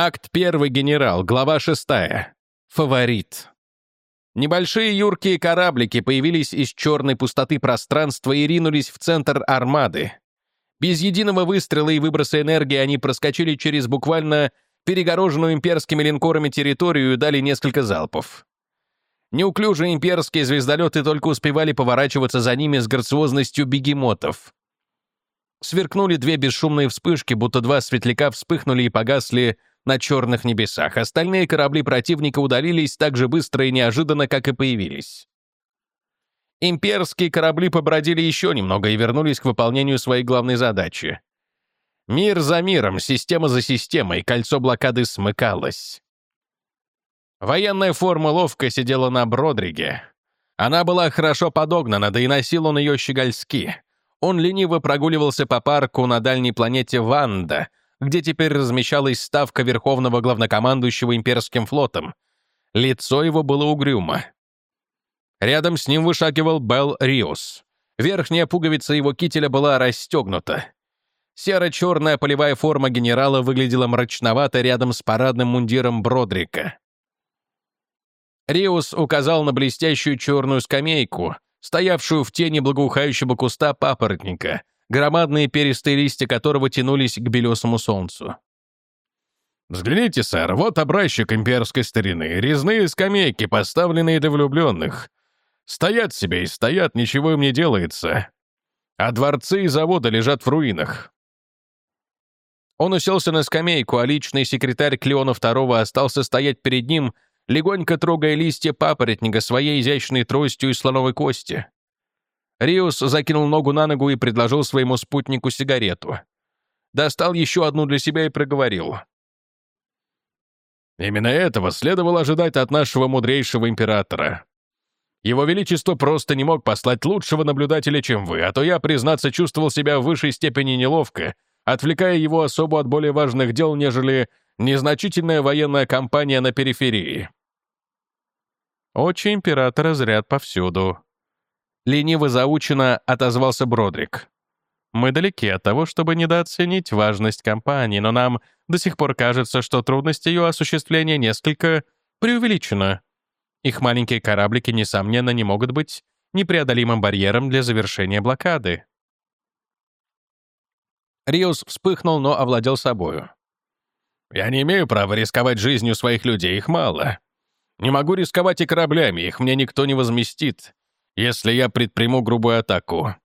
Акт 1, генерал, глава 6. Фаворит. Небольшие юркие кораблики появились из черной пустоты пространства и ринулись в центр армады. Без единого выстрела и выброса энергии они проскочили через буквально перегороженную имперскими линкорами территорию и дали несколько залпов. Неуклюжие имперские звездолеты только успевали поворачиваться за ними с грациозностью бегемотов. Сверкнули две бесшумные вспышки, будто два светляка вспыхнули и погасли на черных небесах. Остальные корабли противника удалились так же быстро и неожиданно, как и появились. Имперские корабли побродили еще немного и вернулись к выполнению своей главной задачи. Мир за миром, система за системой, кольцо блокады смыкалось. Военная форма ловко сидела на Бродриге. Она была хорошо подогнана, да и носил он ее щегольски. Он лениво прогуливался по парку на дальней планете Ванда, где теперь размещалась ставка Верховного Главнокомандующего Имперским флотом. Лицо его было угрюмо. Рядом с ним вышагивал Белл Риус. Верхняя пуговица его кителя была расстегнута. Серо-черная полевая форма генерала выглядела мрачновато рядом с парадным мундиром Бродрика. Риус указал на блестящую черную скамейку, стоявшую в тени благоухающего куста папоротника, громадные перистые листья которого тянулись к белесому солнцу. «Взгляните, сэр, вот образчик имперской старины, резные скамейки, поставленные для влюбленных. Стоят себе и стоят, ничего им не делается. А дворцы и заводы лежат в руинах». Он уселся на скамейку, а личный секретарь Клеона II остался стоять перед ним, легонько трогая листья папоротника своей изящной тростью из слоновой кости. Риус закинул ногу на ногу и предложил своему спутнику сигарету. Достал еще одну для себя и проговорил. «Именно этого следовало ожидать от нашего мудрейшего императора. Его Величество просто не мог послать лучшего наблюдателя, чем вы, а то я, признаться, чувствовал себя в высшей степени неловко, отвлекая его особо от более важных дел, нежели незначительная военная кампания на периферии». Очи императора зрят повсюду, лениво заучено отозвался Бродрик. Мы далеки от того, чтобы недооценить важность компании, но нам до сих пор кажется, что трудность ее осуществления несколько преувеличена. Их маленькие кораблики, несомненно, не могут быть непреодолимым барьером для завершения блокады. Риус вспыхнул, но овладел собою. «Я не имею права рисковать жизнью своих людей, их мало. Не могу рисковать и кораблями, их мне никто не возместит если я предприму грубую атаку.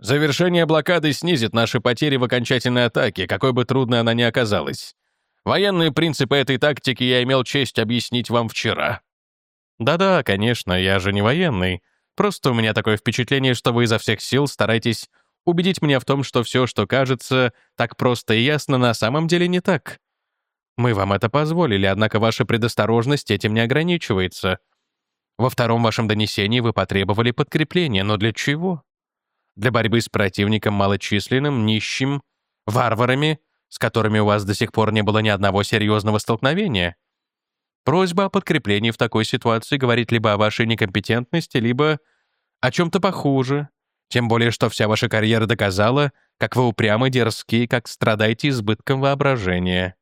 Завершение блокады снизит наши потери в окончательной атаке, какой бы трудной она ни оказалась. Военные принципы этой тактики я имел честь объяснить вам вчера. Да-да, конечно, я же не военный. Просто у меня такое впечатление, что вы изо всех сил стараетесь убедить меня в том, что все, что кажется так просто и ясно, на самом деле не так. Мы вам это позволили, однако ваша предосторожность этим не ограничивается. Во втором вашем донесении вы потребовали подкрепления, но для чего? Для борьбы с противником малочисленным, нищим, варварами, с которыми у вас до сих пор не было ни одного серьезного столкновения? Просьба о подкреплении в такой ситуации говорит либо о вашей некомпетентности, либо о чем-то похуже. Тем более, что вся ваша карьера доказала, как вы упрямы, дерзки, как страдаете избытком воображения.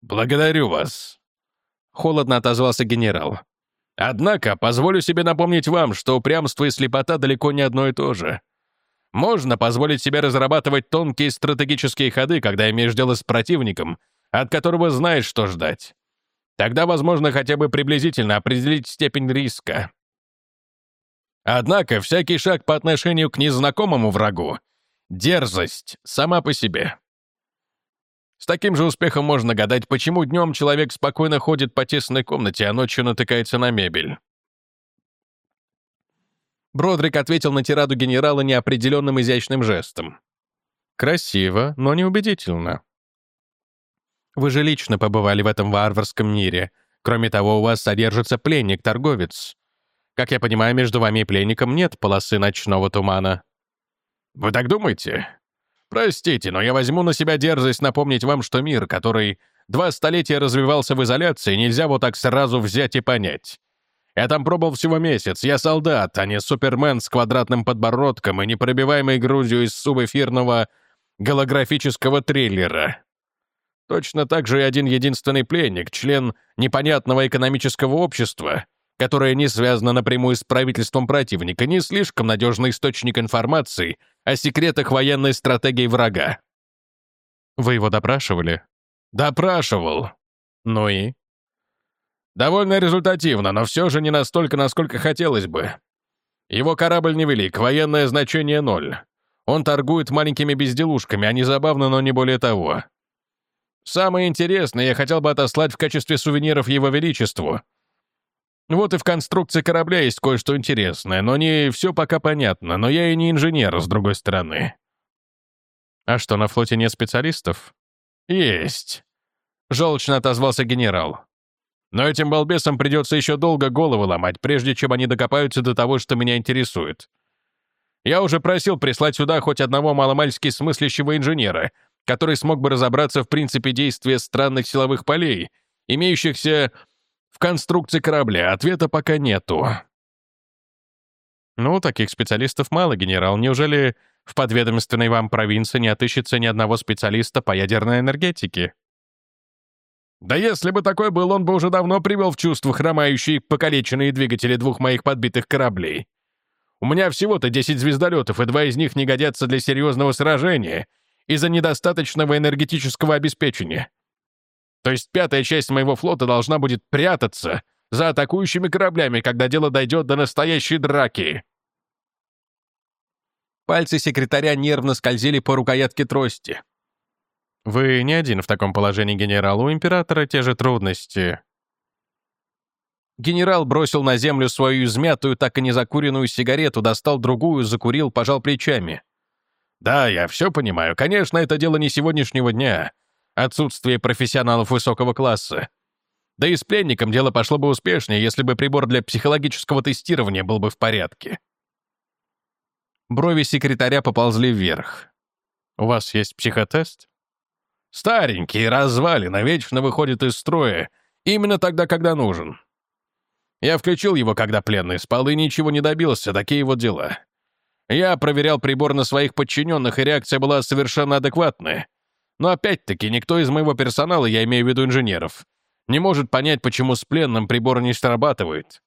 «Благодарю вас», — холодно отозвался генерал. Однако, позволю себе напомнить вам, что упрямство и слепота далеко не одно и то же. Можно позволить себе разрабатывать тонкие стратегические ходы, когда имеешь дело с противником, от которого знаешь, что ждать. Тогда возможно хотя бы приблизительно определить степень риска. Однако всякий шаг по отношению к незнакомому врагу — дерзость сама по себе. С таким же успехом можно гадать, почему днем человек спокойно ходит по тесной комнате, а ночью натыкается на мебель. Бродрик ответил на тираду генерала неопределенным изящным жестом. «Красиво, но неубедительно. Вы же лично побывали в этом варварском мире. Кроме того, у вас содержится пленник-торговец. Как я понимаю, между вами и пленником нет полосы ночного тумана». «Вы так думаете? Простите, но я возьму на себя дерзость напомнить вам, что мир, который два столетия развивался в изоляции, нельзя вот так сразу взять и понять. Я там пробыл всего месяц, я солдат, а не супермен с квадратным подбородком и непробиваемой грудью из субэфирного голографического триллера. Точно так же и один единственный пленник, член непонятного экономического общества, которое не связано напрямую с правительством противника, не слишком надежный источник информации о секретах военной стратегии врага. Вы его допрашивали? Допрашивал. Ну и? Довольно результативно, но все же не настолько, насколько хотелось бы. Его корабль невелик, военное значение ноль. Он торгует маленькими безделушками, они забавны, но не более того. Самое интересное я хотел бы отослать в качестве сувениров Его Величеству. Вот и в конструкции корабля есть кое-что интересное, но не все пока понятно, но я и не инженер, с другой стороны. А что, на флоте нет специалистов? Есть. Желчно отозвался генерал. Но этим балбесам придется еще долго голову ломать, прежде чем они докопаются до того, что меня интересует. Я уже просил прислать сюда хоть одного маломальски смыслящего инженера, который смог бы разобраться в принципе действия странных силовых полей, имеющихся конструкции корабля. Ответа пока нету. Ну, таких специалистов мало, генерал. Неужели в подведомственной вам провинции не отыщется ни одного специалиста по ядерной энергетике? Да если бы такой был, он бы уже давно привел в чувство хромающие покалеченные двигатели двух моих подбитых кораблей. У меня всего-то 10 звездолетов, и два из них не годятся для серьезного сражения из-за недостаточного энергетического обеспечения. То есть пятая часть моего флота должна будет прятаться за атакующими кораблями, когда дело дойдет до настоящей драки. Пальцы секретаря нервно скользили по рукоятке трости. Вы не один в таком положении, генерал. У императора те же трудности. Генерал бросил на землю свою измятую, так и не закуренную сигарету, достал другую, закурил, пожал плечами. «Да, я все понимаю. Конечно, это дело не сегодняшнего дня. Отсутствие профессионалов высокого класса. Да и с пленником дело пошло бы успешнее, если бы прибор для психологического тестирования был бы в порядке». Брови секретаря поползли вверх. «У вас есть психотест?» Старенький, развалина, вечно выходит из строя, именно тогда, когда нужен. Я включил его, когда пленный спал, и ничего не добился, такие вот дела. Я проверял прибор на своих подчиненных, и реакция была совершенно адекватная. Но опять-таки, никто из моего персонала, я имею в виду инженеров, не может понять, почему с пленным прибор не срабатывает.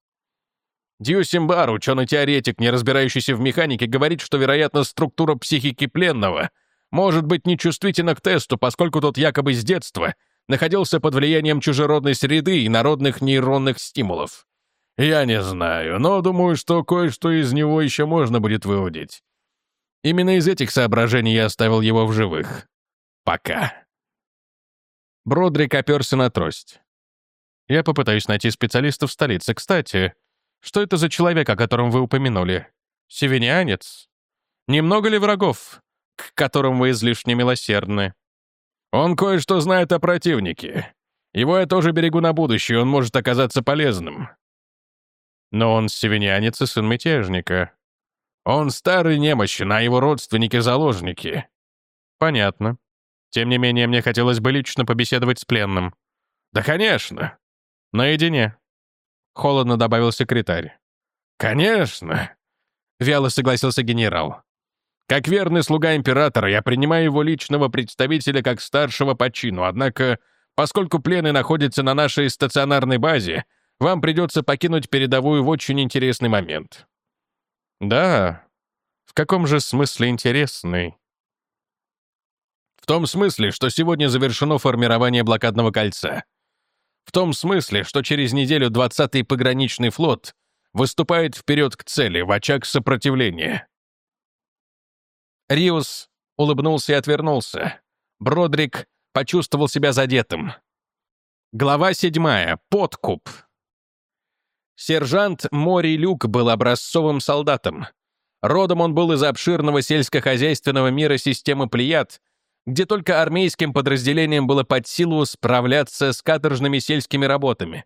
Дьюсимбар, ученый-теоретик, не разбирающийся в механике, говорит, что, вероятно, структура психики пленного — может быть нечувствительна к тесту, поскольку тот якобы с детства находился под влиянием чужеродной среды и народных нейронных стимулов. Я не знаю, но думаю, что кое-что из него еще можно будет выудить. Именно из этих соображений я оставил его в живых. Пока. Бродрик оперся на трость. Я попытаюсь найти специалиста в столице. Кстати, что это за человек, о котором вы упомянули? Севинянец? Немного ли врагов? к которым вы излишне милосердны. Он кое-что знает о противнике. Его я тоже берегу на будущее, он может оказаться полезным. Но он севинянец и сын мятежника. Он старый немощен, а его родственники — заложники. Понятно. Тем не менее, мне хотелось бы лично побеседовать с пленным. Да, конечно. Наедине. Холодно добавил секретарь. Конечно. Вяло согласился генерал. Как верный слуга императора, я принимаю его личного представителя как старшего по чину, однако, поскольку пленный находится на нашей стационарной базе, вам придется покинуть передовую в очень интересный момент». «Да? В каком же смысле интересный?» «В том смысле, что сегодня завершено формирование блокадного кольца. В том смысле, что через неделю 20-й пограничный флот выступает вперед к цели, в очаг сопротивления». Риус улыбнулся и отвернулся. Бродрик почувствовал себя задетым. Глава седьмая. Подкуп. Сержант Мори Люк был образцовым солдатом. Родом он был из обширного сельскохозяйственного мира системы Плеяд, где только армейским подразделениям было под силу справляться с каторжными сельскими работами.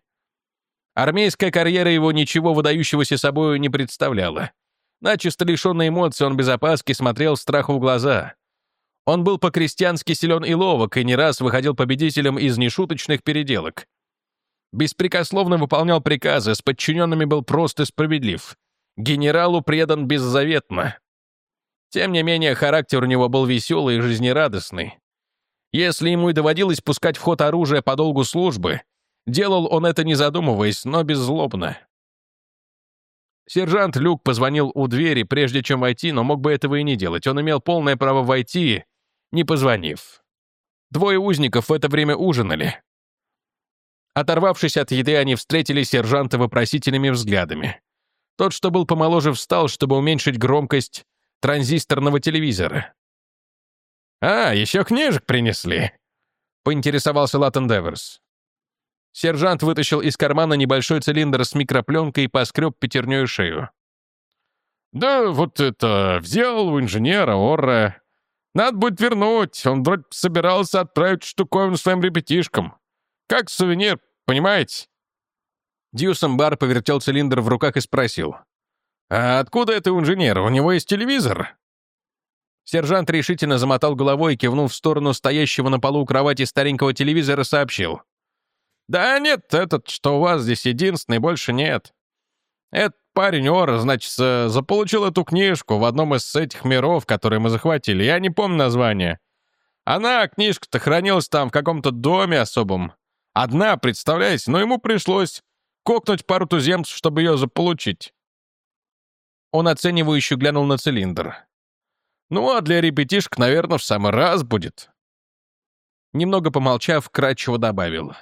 Армейская карьера его ничего выдающегося собою не представляла. Начисто лишенный эмоций, он без опаски смотрел страху в глаза. Он был по-крестьянски силен и ловок, и не раз выходил победителем из нешуточных переделок. Беспрекословно выполнял приказы, с подчиненными был прост и справедлив. Генералу предан беззаветно. Тем не менее, характер у него был веселый и жизнерадостный. Если ему и доводилось пускать в ход оружие по долгу службы, делал он это не задумываясь, но беззлобно. Сержант Люк позвонил у двери, прежде чем войти, но мог бы этого и не делать. Он имел полное право войти, не позвонив. Двое узников в это время ужинали. Оторвавшись от еды, они встретили сержанта вопросительными взглядами. Тот, что был помоложе, встал, чтобы уменьшить громкость транзисторного телевизора. «А, еще книжек принесли», — поинтересовался Латтен Деверс. Сержант вытащил из кармана небольшой цилиндр с микропленкой и поскреб пятерню шею. «Да вот это, взял у инженера Орра. Надо будет вернуть, он вроде собирался отправить штуковину своим ребятишкам. Как сувенир, понимаете?» Дьюсом Бар повертел цилиндр в руках и спросил. «А откуда это у инженера? У него есть телевизор?» Сержант решительно замотал головой и, кивнув в сторону стоящего на полу кровати старенького телевизора, сообщил. «Да нет, этот, что у вас здесь единственный, больше нет. Этот парень Ора, значит, заполучил эту книжку в одном из этих миров, которые мы захватили. Я не помню название. Она, книжка-то, хранилась там в каком-то доме особом. Одна, представляете, но ему пришлось кокнуть пару туземцев, чтобы ее заполучить». Он оценивающе глянул на цилиндр. «Ну, а для ребятишек, наверное, в самый раз будет». Немного помолчав, кратчево добавил.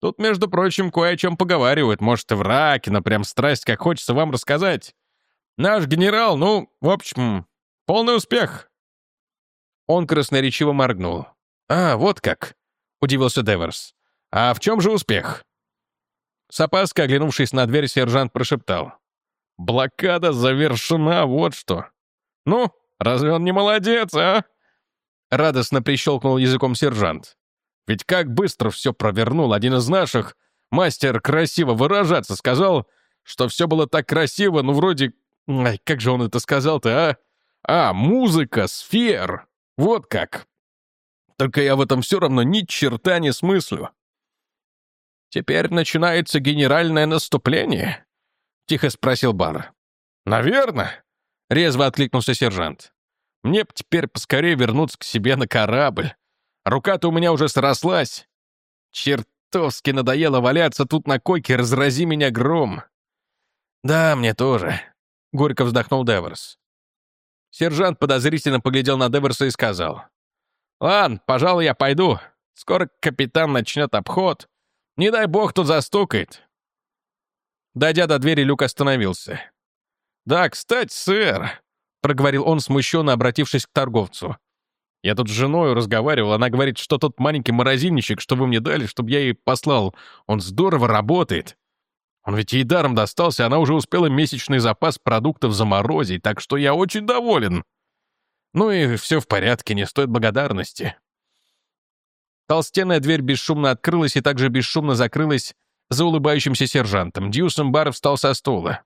«Тут, между прочим, кое о чем поговаривают. Может, и враки, но прям страсть, как хочется вам рассказать. Наш генерал, ну, в общем, полный успех». Он красноречиво моргнул. «А, вот как», — удивился Деверс. «А в чем же успех?» С опаской, оглянувшись на дверь, сержант прошептал. «Блокада завершена, вот что!» «Ну, разве он не молодец, а?» Радостно прищелкнул языком сержант. «Ведь как быстро все провернул один из наших, мастер красиво выражаться, сказал, что все было так красиво, ну вроде... Ай, как же он это сказал-то, а? А, музыка, сфер! Вот как!» Только я в этом все равно ни черта не смыслю. «Теперь начинается генеральное наступление?» — тихо спросил Бар. «Наверно», — резво откликнулся сержант. «Мне б теперь поскорее вернуться к себе на корабль. Рука-то у меня уже срослась. Чертовски надоело валяться тут на койке, разрази меня гром». «Да, мне тоже», — горько вздохнул Деверс. Сержант подозрительно поглядел на Деверса и сказал. «Ладно, пожалуй, я пойду. Скоро капитан начнет обход. Не дай бог тут застукает». Дойдя до двери, Люк остановился. «Да, кстати, сэр», — проговорил он, смущенно обратившись к торговцу. «Я тут с женой разговаривал, она говорит, что тот маленький морозильничек, что вы мне дали, чтобы я ей послал, он здорово работает. Он ведь ей даром достался, она уже успела месячный запас продуктов заморозить, так что я очень доволен. Ну и все в порядке, не стоит благодарности». Толстенная дверь бесшумно открылась и также бесшумно закрылась за улыбающимся сержантом. Дьюсом Бар встал со стула.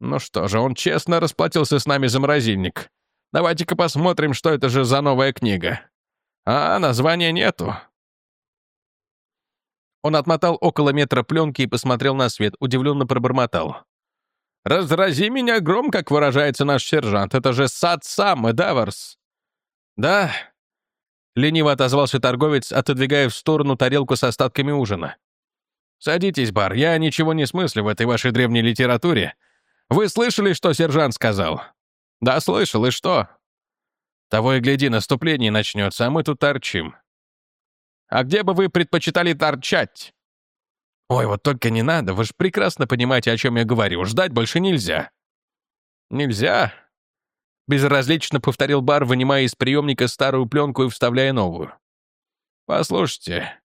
«Ну что же, он честно расплатился с нами за морозильник. Давайте-ка посмотрим, что это же за новая книга. А, названия нету». Он отмотал около метра пленки и посмотрел на свет, удивленно пробормотал. «Разрази меня гром, как выражается наш сержант. Это же сад сам, Эдаварс». «Да, Лениво отозвался торговец, отодвигая в сторону тарелку с остатками ужина. «Садитесь, бар, я ничего не смыслю в этой вашей древней литературе. Вы слышали, что сержант сказал?» «Да, слышал, и что?» «Того и гляди, наступление начнется, а мы тут торчим». «А где бы вы предпочитали торчать?» «Ой, вот только не надо, вы же прекрасно понимаете, о чем я говорю. Ждать больше нельзя». «Нельзя?» Безразлично повторил Бар, вынимая из приемника старую пленку и вставляя новую. «Послушайте,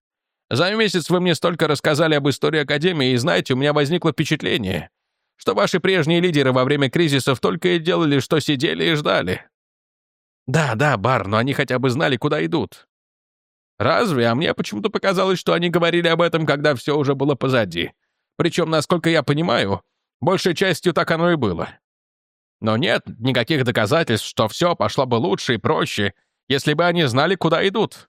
за месяц вы мне столько рассказали об истории Академии, и знаете, у меня возникло впечатление, что ваши прежние лидеры во время кризисов только и делали, что сидели и ждали. Да, да, Бар, но они хотя бы знали, куда идут. Разве? А мне почему-то показалось, что они говорили об этом, когда все уже было позади. Причем, насколько я понимаю, большей частью так оно и было. Но нет никаких доказательств, что все пошло бы лучше и проще, если бы они знали, куда идут.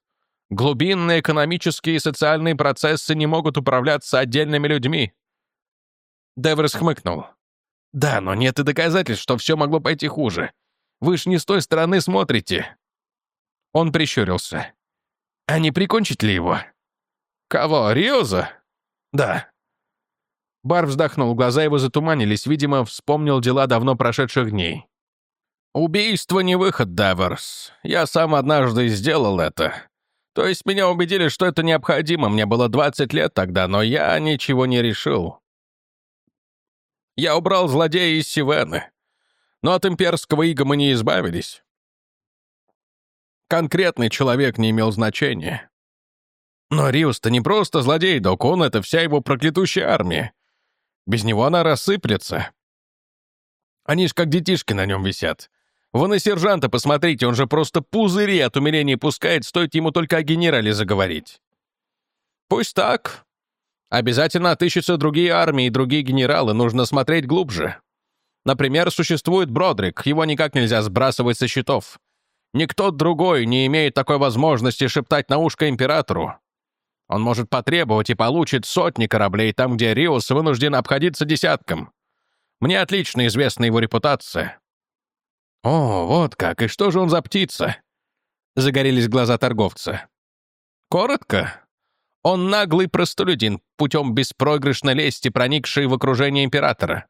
Глубинные экономические и социальные процессы не могут управляться отдельными людьми. Деврес хмыкнул. «Да, но нет и доказательств, что все могло пойти хуже. Вы ж не с той стороны смотрите». Он прищурился. «А не прикончить ли его?» «Кого, Риоза?» «Да». Бар вздохнул, глаза его затуманились, видимо, вспомнил дела давно прошедших дней. «Убийство не выход, Даверс. Я сам однажды сделал это. То есть меня убедили, что это необходимо. Мне было 20 лет тогда, но я ничего не решил. Я убрал злодея из Сивены. Но от имперского ига мы не избавились. Конкретный человек не имел значения. Но Риус-то не просто злодей, док, он — это вся его проклятущая армия. Без него она рассыплется. Они ж как детишки на нем висят. Вы на сержанта посмотрите, он же просто пузыри от умиления пускает, стоит ему только о генерале заговорить. Пусть так. Обязательно отыщутся другие армии и другие генералы, нужно смотреть глубже. Например, существует Бродрик, его никак нельзя сбрасывать со счетов. Никто другой не имеет такой возможности шептать на ушко императору. Он может потребовать и получит сотни кораблей там, где Риус вынужден обходиться десятком. Мне отлично известна его репутация. О, вот как, и что же он за птица? Загорелись глаза торговца. Коротко. Он наглый простолюдин, путем беспроигрышной лести, проникший в окружение императора.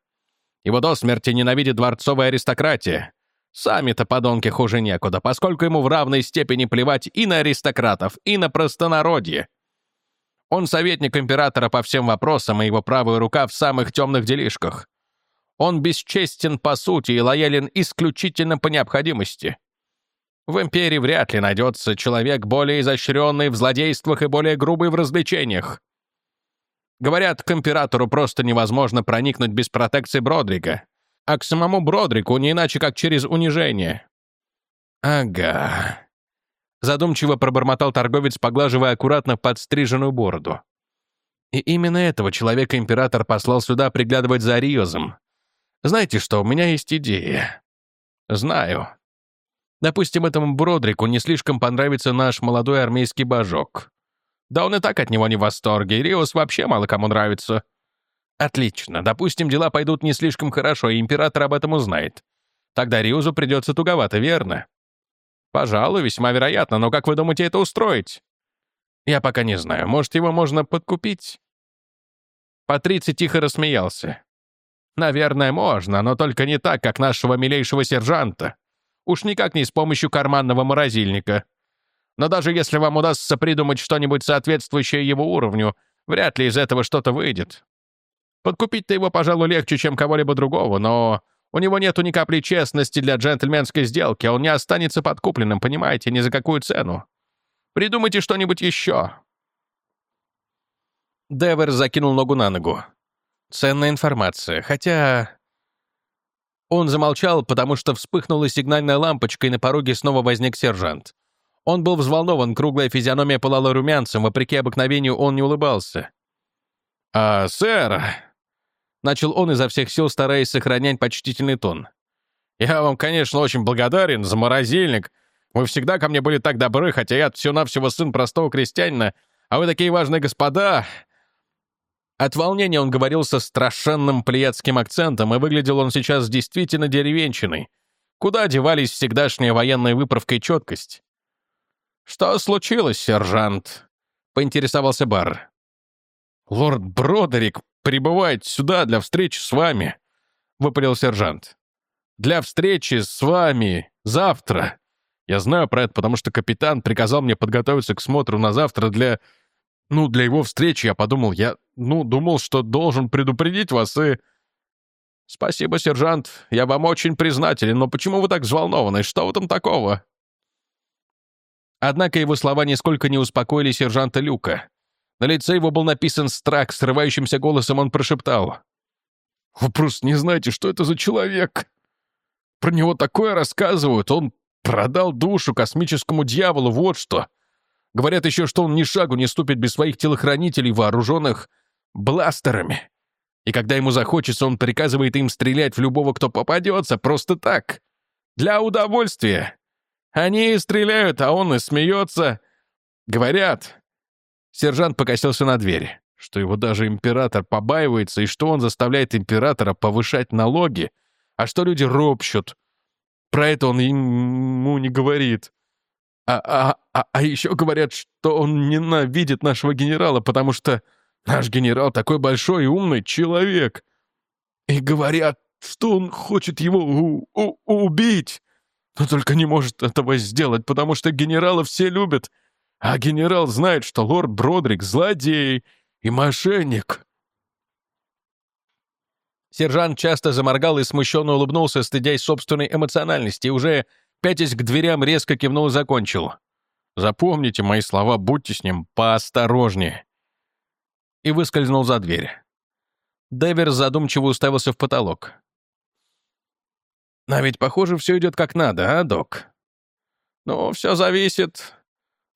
Его до смерти ненавидит дворцовая аристократия. Сами-то подонки хуже некуда, поскольку ему в равной степени плевать и на аристократов, и на простонародье. Он советник императора по всем вопросам, и его правая рука в самых темных делишках. Он бесчестен по сути и лоялен исключительно по необходимости. В империи вряд ли найдется человек более изощренный в злодействах и более грубый в развлечениях. Говорят, к императору просто невозможно проникнуть без протекции Бродрика, а к самому Бродрику не иначе, как через унижение. Ага. Задумчиво пробормотал торговец, поглаживая аккуратно подстриженную бороду. И именно этого человека император послал сюда приглядывать за Ариозом. Знаете что, у меня есть идея. Знаю. Допустим, этому Бродрику не слишком понравится наш молодой армейский божок. Да он и так от него не в восторге, Риос вообще мало кому нравится. Отлично, допустим, дела пойдут не слишком хорошо, и император об этом узнает. Тогда Риузу придется туговато, верно? Пожалуй, весьма вероятно, но как вы думаете это устроить? Я пока не знаю, может, его можно подкупить? Патриций тихо рассмеялся. Наверное, можно, но только не так, как нашего милейшего сержанта. Уж никак не с помощью карманного морозильника. Но даже если вам удастся придумать что-нибудь соответствующее его уровню, вряд ли из этого что-то выйдет. Подкупить-то его, пожалуй, легче, чем кого-либо другого, но у него нету ни капли честности для джентльменской сделки, а он не останется подкупленным, понимаете, ни за какую цену. Придумайте что-нибудь еще». Девер закинул ногу на ногу. Ценная информация, хотя... Он замолчал, потому что вспыхнула сигнальная лампочка, и на пороге снова возник сержант. Он был взволнован, круглая физиономия пылала румянцем, вопреки обыкновению он не улыбался. «А, сэр...» — начал он изо всех сил, стараясь сохранять почтительный тон. «Я вам, конечно, очень благодарен за морозильник. Вы всегда ко мне были так добры, хотя я всего-навсего сын простого крестьянина, а вы такие важные господа...» От волнения он говорил со страшенным плеядским акцентом, и выглядел он сейчас действительно деревенщиной. Куда девались всегдашняя военная выправка и четкость? «Что случилось, сержант?» — поинтересовался Бар. «Лорд Бродерик прибывает сюда для встречи с вами», — выпалил сержант. «Для встречи с вами завтра. Я знаю про это, потому что капитан приказал мне подготовиться к смотру на завтра для... Ну, для его встречи я подумал, я, ну, думал, что должен предупредить вас и...» «Спасибо, сержант. Я вам очень признателен, но почему вы так взволнованы? Что в этом такого?» Однако его слова нисколько не успокоили сержанта Люка. На лице его был написан страх, срывающимся голосом он прошептал. «Вы просто не знаете, что это за человек. Про него такое рассказывают. Он продал душу космическому дьяволу, вот что. Говорят еще, что он ни шагу не ступит без своих телохранителей, вооруженных бластерами. И когда ему захочется, он приказывает им стрелять в любого, кто попадется, просто так. Для удовольствия. Они и стреляют, а он и смеется. Говорят. Сержант покосился на дверь, что его даже император побаивается, и что он заставляет императора повышать налоги, а что люди ропщут. Про это он ему не говорит. А, а, а, а еще говорят, что он ненавидит нашего генерала, потому что наш генерал такой большой и умный человек. И говорят, что он хочет его у у убить, но только не может этого сделать, потому что генерала все любят, а генерал знает, что лорд Бродрик — злодей и мошенник. Сержант часто заморгал и смущенно улыбнулся, стыдясь собственной эмоциональности, и уже, пятясь к дверям, резко кивнул и закончил. «Запомните мои слова, будьте с ним поосторожнее». И выскользнул за дверь. Деверс задумчиво уставился в потолок. «А ведь, похоже, все идет как надо, а, док?» «Ну, все зависит», —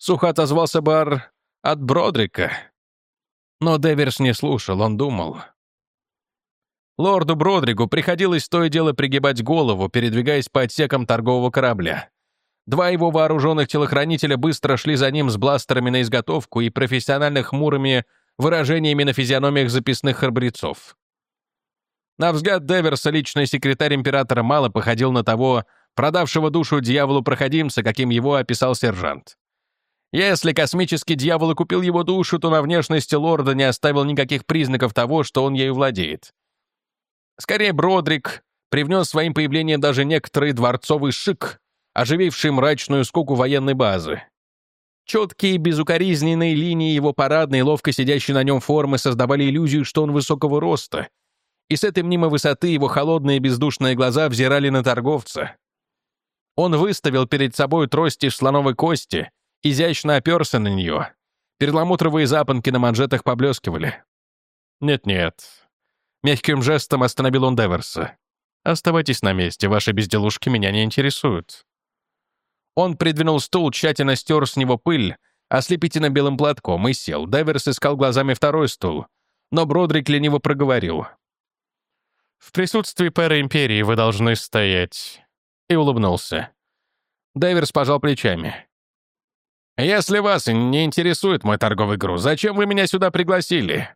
сухо отозвался Бар, — «от Бродрига». Но Деверс не слушал, он думал. Лорду Бродригу приходилось то и дело пригибать голову, передвигаясь по отсекам торгового корабля. Два его вооруженных телохранителя быстро шли за ним с бластерами на изготовку и профессионально хмурыми выражениями на физиономиях записных храбрецов. На взгляд Деверса личный секретарь императора мало походил на того, продавшего душу дьяволу-проходимца, каким его описал сержант. Если космический дьявол и купил его душу, то на внешности лорда не оставил никаких признаков того, что он ею владеет. Скорее, Бродрик привнес своим появлением даже некоторый дворцовый шик, ожививший мрачную скуку военной базы. Четкие безукоризненные линии его парадной, ловко сидящей на нем формы создавали иллюзию, что он высокого роста, и с этой мнимой высоты его холодные бездушные глаза взирали на торговца. Он выставил перед собой трость из слоновой кости, изящно оперся на нее. Перламутровые запонки на манжетах поблескивали. Нет-нет, Мягким жестом остановил он Деверса. «Оставайтесь на месте, ваши безделушки меня не интересуют». Он придвинул стул, тщательно стер с него пыль, ослепительно белым платком, и сел. Деверс искал глазами второй стул, но Бродрик лениво проговорил. «В присутствии пэра Империи вы должны стоять». И улыбнулся. Деверс пожал плечами. «Если вас не интересует мой торговый груз, зачем вы меня сюда пригласили?»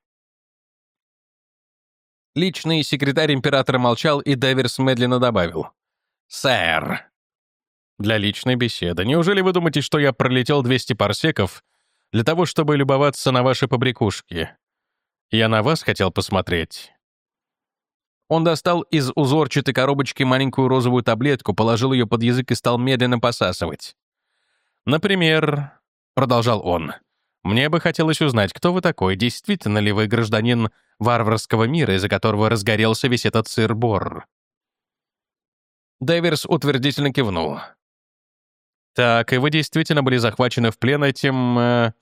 Личный секретарь императора молчал, и Деверс медленно добавил. «Сэр». «Для личной беседы. Неужели вы думаете, что я пролетел 200 парсеков для того, чтобы любоваться на ваши побрякушки? Я на вас хотел посмотреть». Он достал из узорчатой коробочки маленькую розовую таблетку, положил ее под язык и стал медленно посасывать. «Например», — продолжал он, — «мне бы хотелось узнать, кто вы такой, действительно ли вы гражданин варварского мира, из-за которого разгорелся весь этот сыр-бор. Дэверс утвердительно кивнул. «Так, и вы действительно были захвачены в плен этим... Э,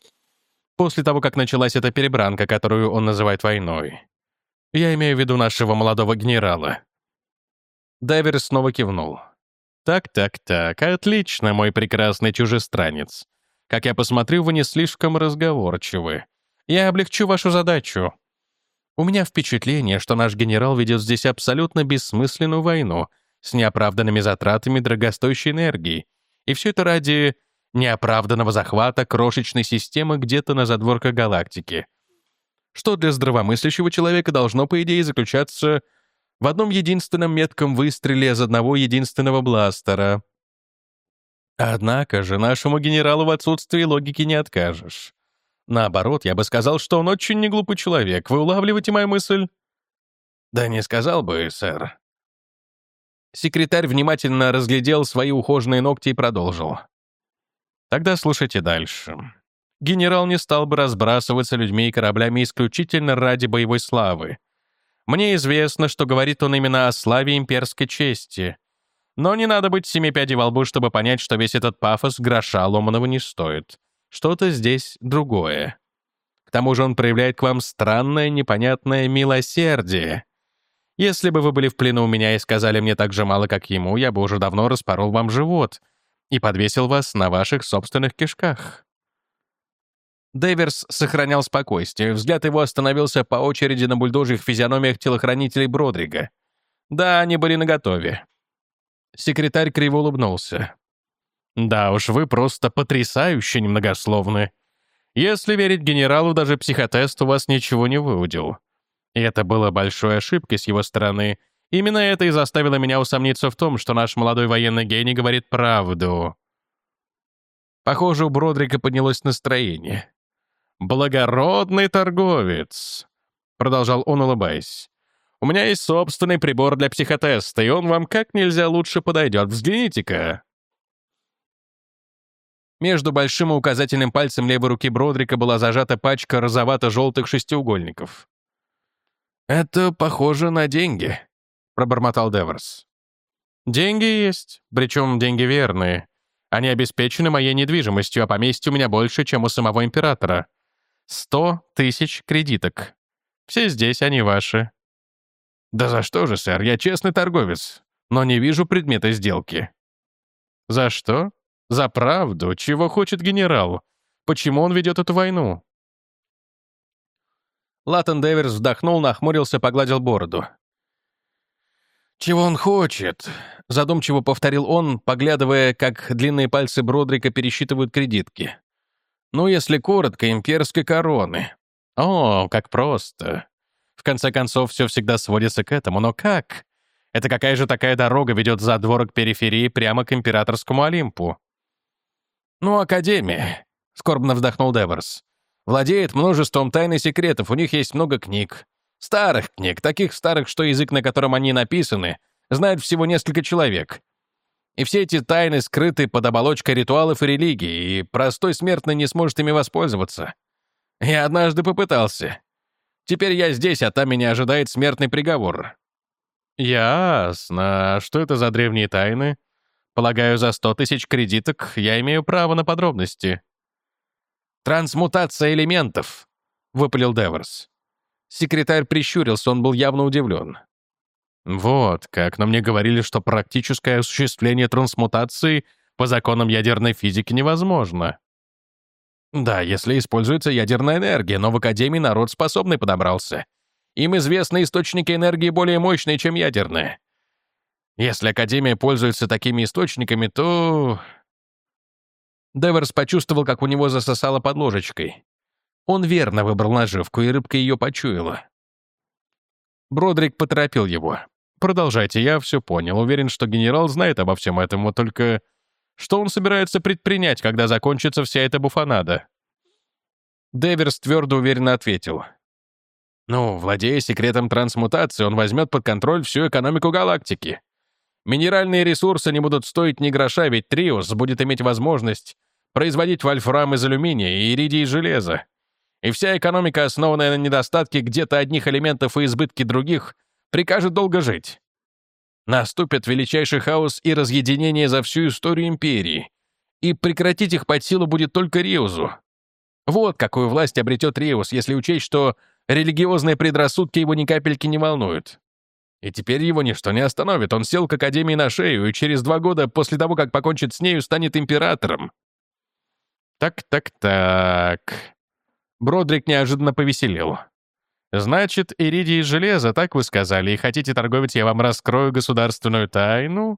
после того, как началась эта перебранка, которую он называет войной. Я имею в виду нашего молодого генерала». Дэверс снова кивнул. «Так-так-так, отлично, мой прекрасный чужестранец. Как я посмотрю, вы не слишком разговорчивы. Я облегчу вашу задачу. У меня впечатление, что наш генерал ведет здесь абсолютно бессмысленную войну с неоправданными затратами дорогостоящей энергии. И все это ради неоправданного захвата крошечной системы где-то на задворках галактики. Что для здравомыслящего человека должно, по идее, заключаться в одном единственном метком выстреле из одного единственного бластера. Однако же нашему генералу в отсутствии логики не откажешь. Наоборот, я бы сказал, что он очень неглупый человек. Вы улавливаете мою мысль?» «Да не сказал бы, сэр». Секретарь внимательно разглядел свои ухоженные ногти и продолжил. «Тогда слушайте дальше. Генерал не стал бы разбрасываться людьми и кораблями исключительно ради боевой славы. Мне известно, что говорит он именно о славе имперской чести. Но не надо быть семи пядей во лбу, чтобы понять, что весь этот пафос гроша ломаного не стоит. Что-то здесь другое. К тому же он проявляет к вам странное, непонятное милосердие. Если бы вы были в плену у меня и сказали мне так же мало, как ему, я бы уже давно распорол вам живот и подвесил вас на ваших собственных кишках». Дэверс сохранял спокойствие. Взгляд его остановился по очереди на бульдожьих физиономиях телохранителей Бродрига. Да, они были наготове. Секретарь криво улыбнулся. Да уж, вы просто потрясающе немногословны. Если верить генералу, даже психотест у вас ничего не выудил. И это было большой ошибкой с его стороны. Именно это и заставило меня усомниться в том, что наш молодой военный гений говорит правду. Похоже, у Бродрика поднялось настроение. «Благородный торговец», — продолжал он, улыбаясь. «У меня есть собственный прибор для психотеста, и он вам как нельзя лучше подойдет. Взгляните-ка». Между большим и указательным пальцем левой руки Бродрика была зажата пачка розовато-желтых шестиугольников. «Это похоже на деньги», — пробормотал Деверс. «Деньги есть, причем деньги верные. Они обеспечены моей недвижимостью, а поместье у меня больше, чем у самого императора. Сто тысяч кредиток. Все здесь, они ваши». «Да за что же, сэр? Я честный торговец, но не вижу предмета сделки». «За что? За правду? Чего хочет генерал? Почему он ведет эту войну?» Латтен Деверс вздохнул, нахмурился, погладил бороду. «Чего он хочет?» — задумчиво повторил он, поглядывая, как длинные пальцы Бродрика пересчитывают кредитки. «Ну, если коротко, имперской короны». «О, как просто. В конце концов, все всегда сводится к этому, но как? Это какая же такая дорога ведет за дворок периферии прямо к императорскому Олимпу?» «Ну, Академия», — скорбно вздохнул Деверс. «Владеет множеством тайн и секретов, у них есть много книг. Старых книг, таких старых, что язык, на котором они написаны, знает всего несколько человек. И все эти тайны скрыты под оболочкой ритуалов и религии, и простой смертный не сможет ими воспользоваться. Я однажды попытался. Теперь я здесь, а там меня ожидает смертный приговор. Ясно. Что это за древние тайны? Полагаю, за сто тысяч кредиток я имею право на подробности. Трансмутация элементов, — выпалил Деверс. Секретарь прищурился, он был явно удивлен. «Вот как, но мне говорили, что практическое осуществление трансмутации по законам ядерной физики невозможно». «Да, если используется ядерная энергия, но в Академии народ способный подобрался. Им известны источники энергии более мощные, чем ядерные. Если Академия пользуется такими источниками, то...» Деверс почувствовал, как у него засосало под ложечкой. Он верно выбрал наживку, и рыбка ее почуяла. Бродрик поторопил его. «Продолжайте, я все понял. Уверен, что генерал знает обо всем этом, вот только что он собирается предпринять, когда закончится вся эта буфанада?» Деверс твердо уверенно ответил. «Ну, владея секретом трансмутации, он возьмет под контроль всю экономику галактики. Минеральные ресурсы не будут стоить ни гроша, ведь Триус будет иметь возможность производить вольфрам из алюминия и иридий железа. И вся экономика, основанная на недостатке где-то одних элементов и избытке других, прикажет долго жить. Наступит величайший хаос и разъединение за всю историю империи, и прекратить их под силу будет только Риузу. Вот какую власть обретет Риус, если учесть, что религиозные предрассудки его ни капельки не волнуют. И теперь его ничто не остановит. Он сел к Академии на шею, и через два года после того, как покончит с нею, станет императором. Так-так-так. Бродрик неожиданно повеселил. «Значит, иридий из железа, так вы сказали, и хотите, торговец, я вам раскрою государственную тайну?»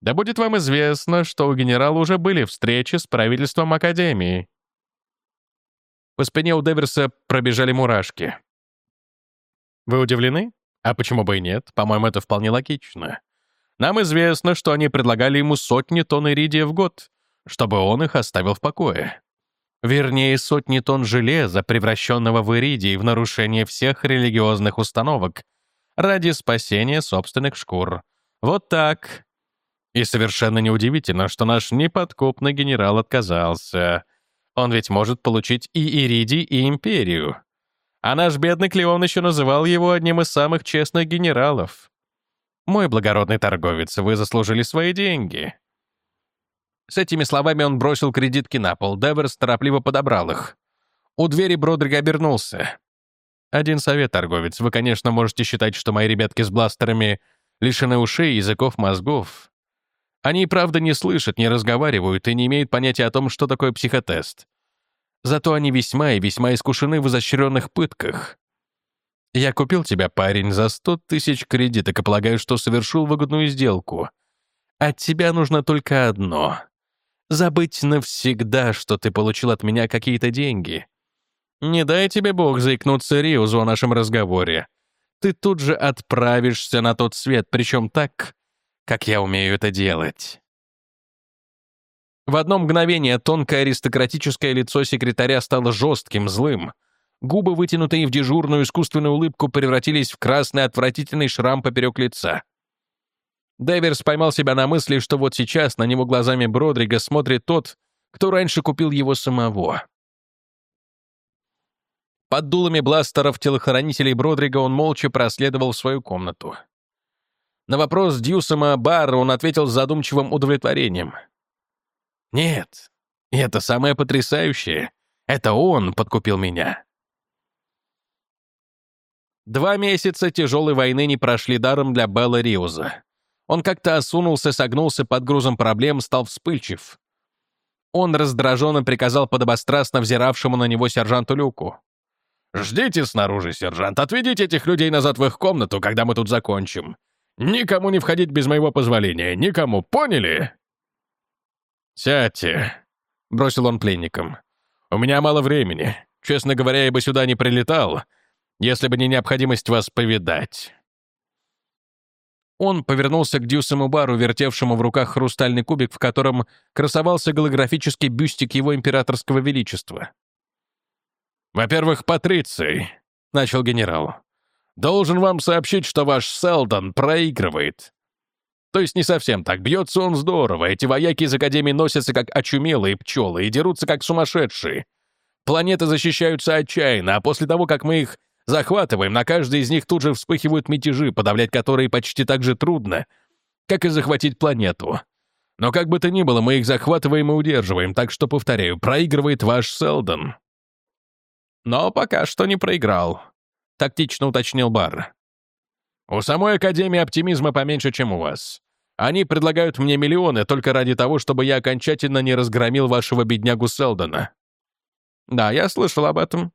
«Да будет вам известно, что у генерала уже были встречи с правительством Академии». По спине у Деверса пробежали мурашки. «Вы удивлены? А почему бы и нет? По-моему, это вполне логично. Нам известно, что они предлагали ему сотни тонн иридия в год, чтобы он их оставил в покое. Вернее, сотни тонн железа, превращенного в иридий в нарушение всех религиозных установок ради спасения собственных шкур. Вот так. И совершенно неудивительно, что наш неподкупный генерал отказался. Он ведь может получить и иридий, и империю. А наш бедный Клеон еще называл его одним из самых честных генералов. Мой благородный торговец, вы заслужили свои деньги. С этими словами он бросил кредитки на пол. Деверс торопливо подобрал их. У двери Бродрик обернулся. «Один совет, торговец. Вы, конечно, можете считать, что мои ребятки с бластерами лишены ушей, языков, мозгов. Они, правда, не слышат, не разговаривают и не имеют понятия о том, что такое психотест. Зато они весьма и весьма искушены в изощренных пытках. Я купил тебя, парень, за сто тысяч кредиток и полагаю, что совершил выгодную сделку. От тебя нужно только одно Забыть навсегда, что ты получил от меня какие-то деньги. Не дай тебе Бог заикнуться Риузу о нашем разговоре. Ты тут же отправишься на тот свет, причем так, как я умею это делать. В одно мгновение тонкое аристократическое лицо секретаря стало жестким, злым. Губы, вытянутые в дежурную искусственную улыбку, превратились в красный отвратительный шрам поперек лица. Дэверс поймал себя на мысли, что вот сейчас на него глазами Бродрига смотрит тот, кто раньше купил его самого. Под дулами бластеров телохранителей Бродрига он молча проследовал в свою комнату. На вопрос Дьюсома Барра он ответил с задумчивым удовлетворением. «Нет, и это самое потрясающее. Это он подкупил меня». Два месяца тяжелой войны не прошли даром для Белла Риуза. Он как-то осунулся, согнулся под грузом проблем, стал вспыльчив. Он раздраженно приказал подобострастно взиравшему на него сержанту Люку. «Ждите снаружи, сержант, отведите этих людей назад в их комнату, когда мы тут закончим. Никому не входить без моего позволения, никому, поняли?» «Сядьте», — бросил он пленникам. «У меня мало времени. Честно говоря, я бы сюда не прилетал, если бы не необходимость вас повидать». Он повернулся к Дюсому Бару, вертевшему в руках хрустальный кубик, в котором красовался голографический бюстик его императорского величества. «Во-первых, Патриций», — начал генерал, — «должен вам сообщить, что ваш Селдон проигрывает. То есть не совсем так. Бьется он здорово. Эти вояки из Академии носятся как очумелые пчелы и дерутся как сумасшедшие. Планеты защищаются отчаянно, а после того, как мы их Захватываем, на каждой из них тут же вспыхивают мятежи, подавлять которые почти так же трудно, как и захватить планету. Но как бы то ни было, мы их захватываем и удерживаем, так что, повторяю, проигрывает ваш Селдон. Но пока что не проиграл, — тактично уточнил Бар. У самой Академии оптимизма поменьше, чем у вас. Они предлагают мне миллионы только ради того, чтобы я окончательно не разгромил вашего беднягу Селдона. Да, я слышал об этом.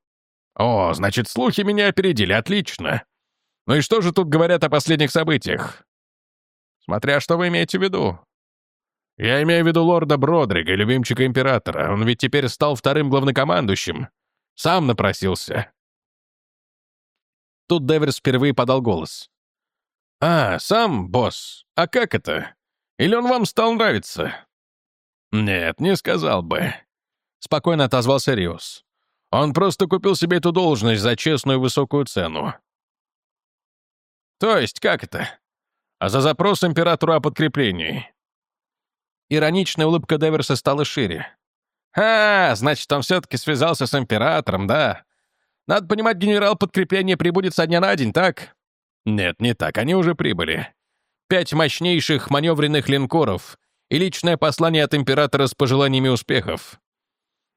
«О, значит, слухи меня опередили, отлично. Ну и что же тут говорят о последних событиях?» «Смотря что вы имеете в виду». «Я имею в виду лорда Бродрига, любимчика императора. Он ведь теперь стал вторым главнокомандующим. Сам напросился». Тут Деверс впервые подал голос. «А, сам, босс. А как это? Или он вам стал нравиться?» «Нет, не сказал бы», — спокойно отозвался Риус. Он просто купил себе эту должность за честную высокую цену. То есть, как это? А за запрос императору о подкреплении. Ироничная улыбка Деверса стала шире. «А, значит, он все-таки связался с императором, да? Надо понимать, генерал подкрепление прибудет со дня на день, так?» «Нет, не так, они уже прибыли. Пять мощнейших маневренных линкоров и личное послание от императора с пожеланиями успехов.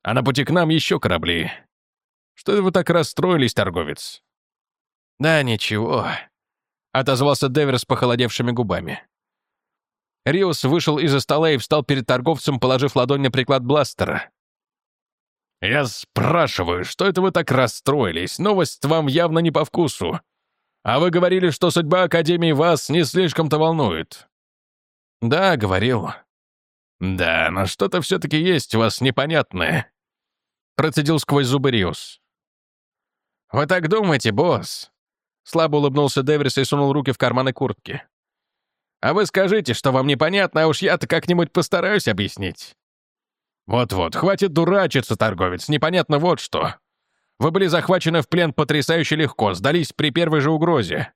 А на пути к нам еще корабли. Что вы так расстроились, торговец?» «Да ничего», — отозвался Девер с похолодевшими губами. Риус вышел из-за стола и встал перед торговцем, положив ладонь на приклад бластера. «Я спрашиваю, что это вы так расстроились? Новость вам явно не по вкусу. А вы говорили, что судьба Академии вас не слишком-то волнует». «Да, говорил». «Да, но что-то все-таки есть у вас непонятное», — процедил сквозь зубы Риус. «Вы так думаете, босс?» Слабо улыбнулся Деврис и сунул руки в карманы куртки. «А вы скажите, что вам непонятно, а уж я-то как-нибудь постараюсь объяснить». «Вот-вот, хватит дурачиться, торговец, непонятно вот что. Вы были захвачены в плен потрясающе легко, сдались при первой же угрозе.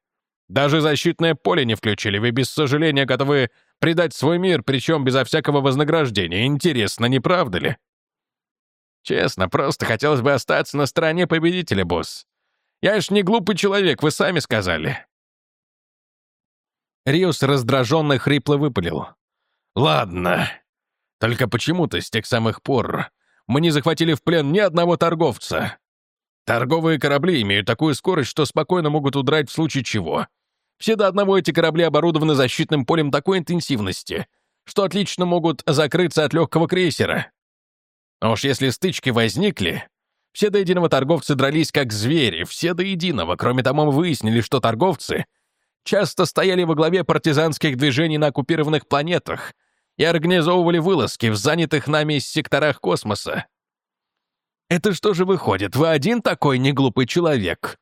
Даже защитное поле не включили, вы без сожаления готовы предать свой мир, причем безо всякого вознаграждения. Интересно, не правда ли?» Честно, просто хотелось бы остаться на стороне победителя, босс. Я ж не глупый человек, вы сами сказали». Риус раздраженно хрипло выпалил. «Ладно. Только почему-то с тех самых пор мы не захватили в плен ни одного торговца. Торговые корабли имеют такую скорость, что спокойно могут удрать в случае чего. Все до одного эти корабли оборудованы защитным полем такой интенсивности, что отлично могут закрыться от легкого крейсера. А уж если стычки возникли, все до единого торговцы дрались как звери, все до единого. Кроме того, мы выяснили, что торговцы часто стояли во главе партизанских движений на оккупированных планетах и организовывали вылазки в занятых нами секторах космоса. Это что же выходит, вы один такой неглупый человек?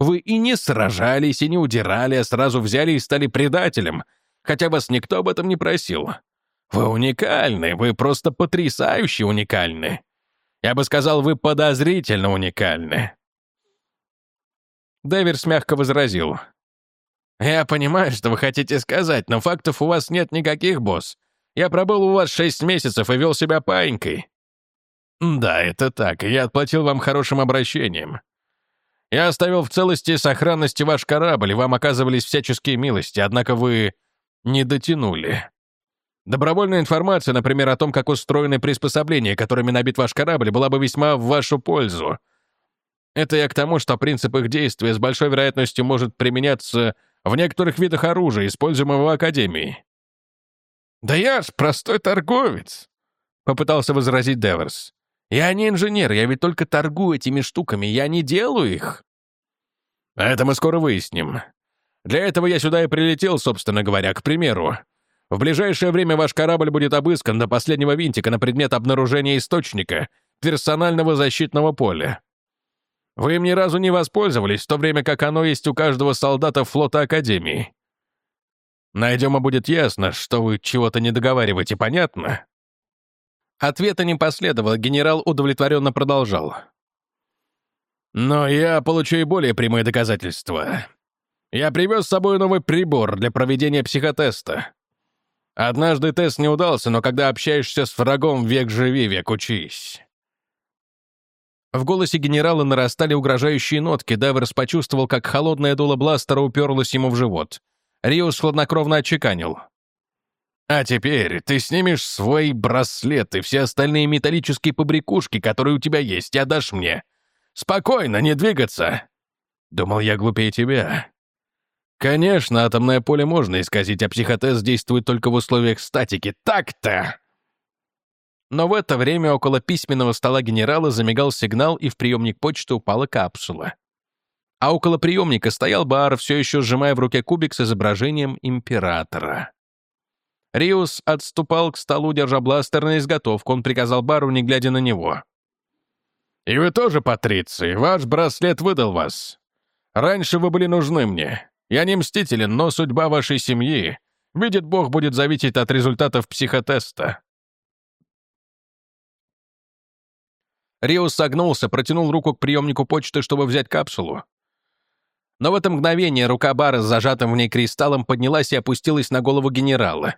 Вы и не сражались, и не удирали, а сразу взяли и стали предателем, хотя вас никто об этом не просил. Вы уникальны, вы просто потрясающе уникальны. Я бы сказал, вы подозрительно уникальны. Дэверс мягко возразил. «Я понимаю, что вы хотите сказать, но фактов у вас нет никаких, босс. Я пробыл у вас шесть месяцев и вел себя паинькой». «Да, это так, и я отплатил вам хорошим обращением. Я оставил в целости и сохранности ваш корабль, и вам оказывались всяческие милости, однако вы не дотянули. Добровольная информация, например, о том, как устроены приспособления, которыми набит ваш корабль, была бы весьма в вашу пользу. Это я к тому, что принцип их действия с большой вероятностью может применяться в некоторых видах оружия, используемого в Академии. «Да я ж простой торговец», — попытался возразить Деверс. «Я не инженер, я ведь только торгую этими штуками, я не делаю их». «Это мы скоро выясним. Для этого я сюда и прилетел, собственно говоря, к примеру. В ближайшее время ваш корабль будет обыскан до последнего винтика на предмет обнаружения источника персонального защитного поля. Вы им ни разу не воспользовались, в то время как оно есть у каждого солдата флота Академии. Найдем, и будет ясно, что вы чего-то не договариваете, понятно?» Ответа не последовало, генерал удовлетворенно продолжал. «Но я получу и более прямые доказательства. Я привез с собой новый прибор для проведения психотеста. Однажды тест не удался, но когда общаешься с врагом, век живи, век учись. В голосе генерала нарастали угрожающие нотки, Даверс почувствовал, как холодное дуло бластера уперлось ему в живот. Риус хладнокровно отчеканил. «А теперь ты снимешь свой браслет и все остальные металлические побрякушки, которые у тебя есть, и отдашь мне. Спокойно, не двигаться!» Думал я глупее тебя. Конечно, атомное поле можно исказить, а психотез действует только в условиях статики. Так-то! Но в это время около письменного стола генерала замигал сигнал, и в приемник почты упала капсула. А около приемника стоял бар, все еще сжимая в руке кубик с изображением императора. Риус отступал к столу, держа бластер на изготовку. Он приказал бару, не глядя на него. «И вы тоже, Патриции, ваш браслет выдал вас. Раньше вы были нужны мне. Я не мстителен, но судьба вашей семьи, видит Бог, будет зависеть от результатов психотеста». Риус согнулся, протянул руку к приемнику почты, чтобы взять капсулу. Но в это мгновение рука Бара с зажатым в ней кристаллом поднялась и опустилась на голову генерала.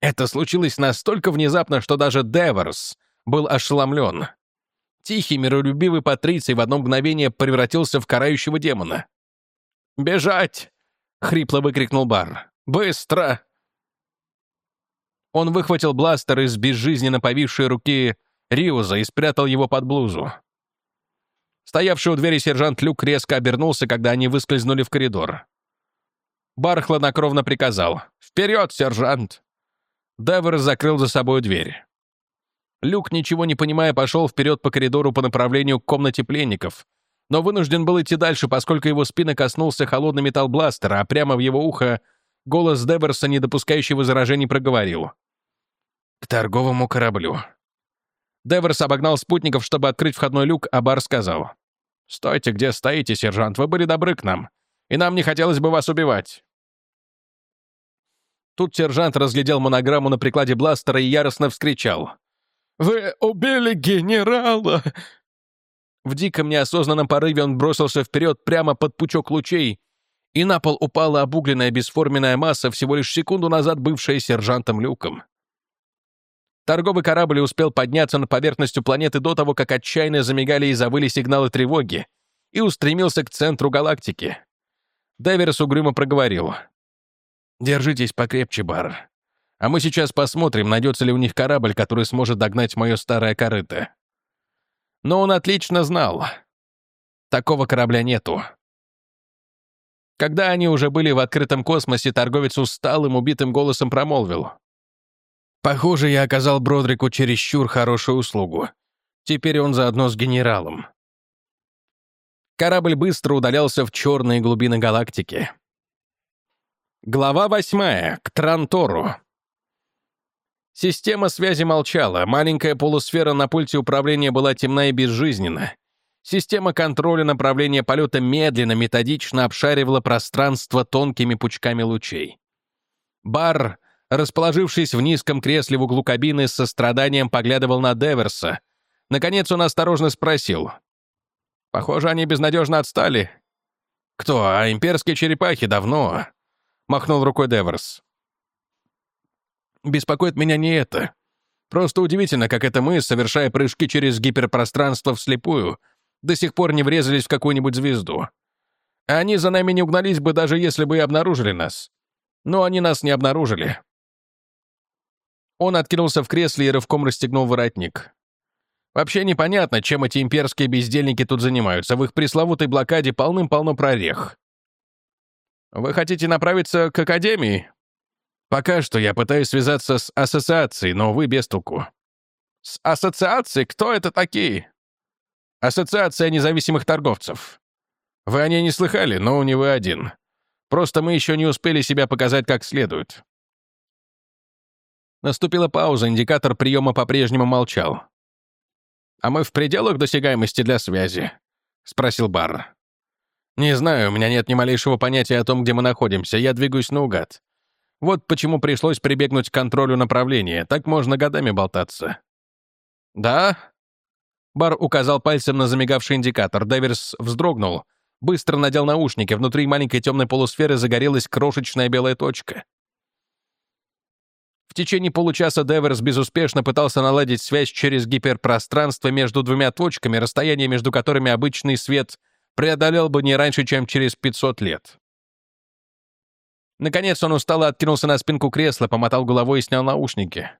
Это случилось настолько внезапно, что даже Деверс был ошеломлен. Тихий, миролюбивый Патриций в одно мгновение превратился в карающего демона. «Бежать!» — хрипло выкрикнул Бар. «Быстро!» Он выхватил бластер из безжизненно повисшей руки Риуза и спрятал его под блузу. Стоявший у двери сержант Люк резко обернулся, когда они выскользнули в коридор. Бар хладнокровно приказал. «Вперед, сержант!» Девер закрыл за собой дверь. Люк, ничего не понимая, пошел вперед по коридору по направлению к комнате пленников, но вынужден был идти дальше, поскольку его спины коснулся холодный металл бластера, а прямо в его ухо голос Деверса, не допускающий возражений, проговорил. «К торговому кораблю». Деверс обогнал спутников, чтобы открыть входной люк, а Бар сказал. «Стойте, где стоите, сержант, вы были добры к нам, и нам не хотелось бы вас убивать». Тут сержант разглядел монограмму на прикладе бластера и яростно вскричал. «Вы убили генерала!» В диком неосознанном порыве он бросился вперед прямо под пучок лучей, и на пол упала обугленная бесформенная масса, всего лишь секунду назад бывшая сержантом Люком. Торговый корабль успел подняться над поверхностью планеты до того, как отчаянно замигали и завыли сигналы тревоги, и устремился к центру галактики. Дайверс угрюмо проговорил. «Держитесь покрепче, бар. А мы сейчас посмотрим, найдется ли у них корабль, который сможет догнать мое старое корыто». Но он отлично знал. Такого корабля нету. Когда они уже были в открытом космосе, торговец усталым, убитым голосом промолвил. «Похоже, я оказал Бродрику чересчур хорошую услугу. Теперь он заодно с генералом». Корабль быстро удалялся в черные глубины галактики. Глава восьмая. К Трантору. Система связи молчала, маленькая полусфера на пульте управления была темна и безжизненна. Система контроля направления полета медленно, методично обшаривала пространство тонкими пучками лучей. Бар расположившись в низком кресле в углу кабины, с состраданием поглядывал на Деверса. Наконец он осторожно спросил. «Похоже, они безнадежно отстали». «Кто? А имперские черепахи давно?» — махнул рукой Деверс. «Беспокоит меня не это. Просто удивительно, как это мы, совершая прыжки через гиперпространство вслепую, до сих пор не врезались в какую-нибудь звезду. Они за нами не угнались бы, даже если бы и обнаружили нас. Но они нас не обнаружили. Он откинулся в кресле и рывком расстегнул воротник. Вообще непонятно, чем эти имперские бездельники тут занимаются. В их пресловутой блокаде полным-полно прорех. Вы хотите направиться к Академии? Пока что я пытаюсь связаться с ассоциацией, но вы без толку. С ассоциацией? Кто это такие? Ассоциация независимых торговцев. Вы о ней не слыхали, но у него один. Просто мы еще не успели себя показать как следует. Наступила пауза, индикатор приема по-прежнему молчал. «А мы в пределах досягаемости для связи?» — спросил Барр. «Не знаю, у меня нет ни малейшего понятия о том, где мы находимся. Я двигаюсь наугад. Вот почему пришлось прибегнуть к контролю направления. Так можно годами болтаться». «Да?» Бар указал пальцем на замигавший индикатор. Дэверс вздрогнул. Быстро надел наушники. Внутри маленькой темной полусферы загорелась крошечная белая точка. В течение получаса Деверс безуспешно пытался наладить связь через гиперпространство между двумя точками, расстояние между которыми обычный свет преодолел бы не раньше, чем через 500 лет. Наконец он устало откинулся на спинку кресла, помотал головой и снял наушники.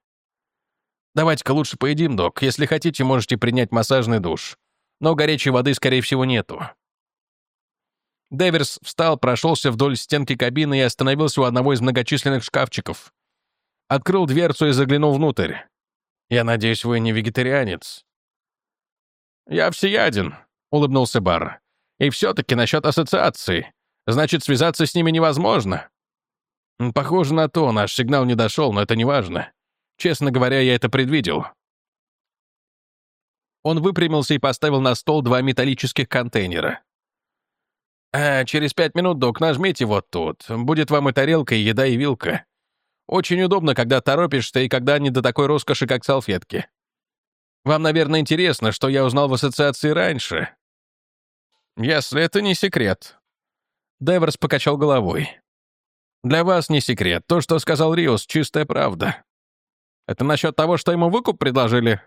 «Давайте-ка лучше поедим, док. Если хотите, можете принять массажный душ. Но горячей воды, скорее всего, нету». Деверс встал, прошелся вдоль стенки кабины и остановился у одного из многочисленных шкафчиков открыл дверцу и заглянул внутрь. «Я надеюсь, вы не вегетарианец?» «Я всеяден», — улыбнулся Бар. «И все-таки насчет ассоциации. Значит, связаться с ними невозможно». «Похоже на то, наш сигнал не дошел, но это не важно. Честно говоря, я это предвидел». Он выпрямился и поставил на стол два металлических контейнера. «А, через пять минут, док, нажмите вот тут. Будет вам и тарелка, и еда, и вилка. Очень удобно, когда торопишься и когда не до такой роскоши, как салфетки. Вам, наверное, интересно, что я узнал в ассоциации раньше. Если это не секрет. Деверс покачал головой. Для вас не секрет. То, что сказал Риус, чистая правда. Это насчет того, что ему выкуп предложили?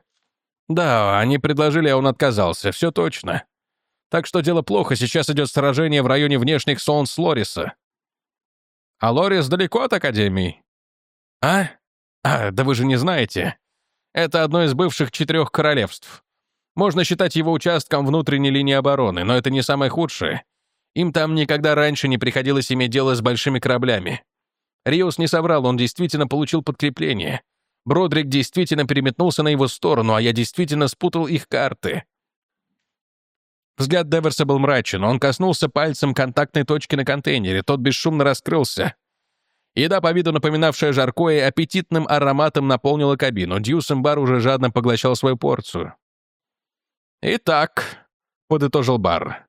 Да, они предложили, а он отказался. Все точно. Так что дело плохо. Сейчас идет сражение в районе внешних солнц Лориса. А Лорис далеко от Академии? «А? А, да вы же не знаете. Это одно из бывших четырех королевств. Можно считать его участком внутренней линии обороны, но это не самое худшее. Им там никогда раньше не приходилось иметь дело с большими кораблями. Риус не соврал, он действительно получил подкрепление. Бродрик действительно переметнулся на его сторону, а я действительно спутал их карты. Взгляд Деверса был мрачен, он коснулся пальцем контактной точки на контейнере, тот бесшумно раскрылся. Еда, по виду напоминавшая жаркое, аппетитным ароматом наполнила кабину. Дьюсенбар уже жадно поглощал свою порцию. «Итак», — подытожил Бар, —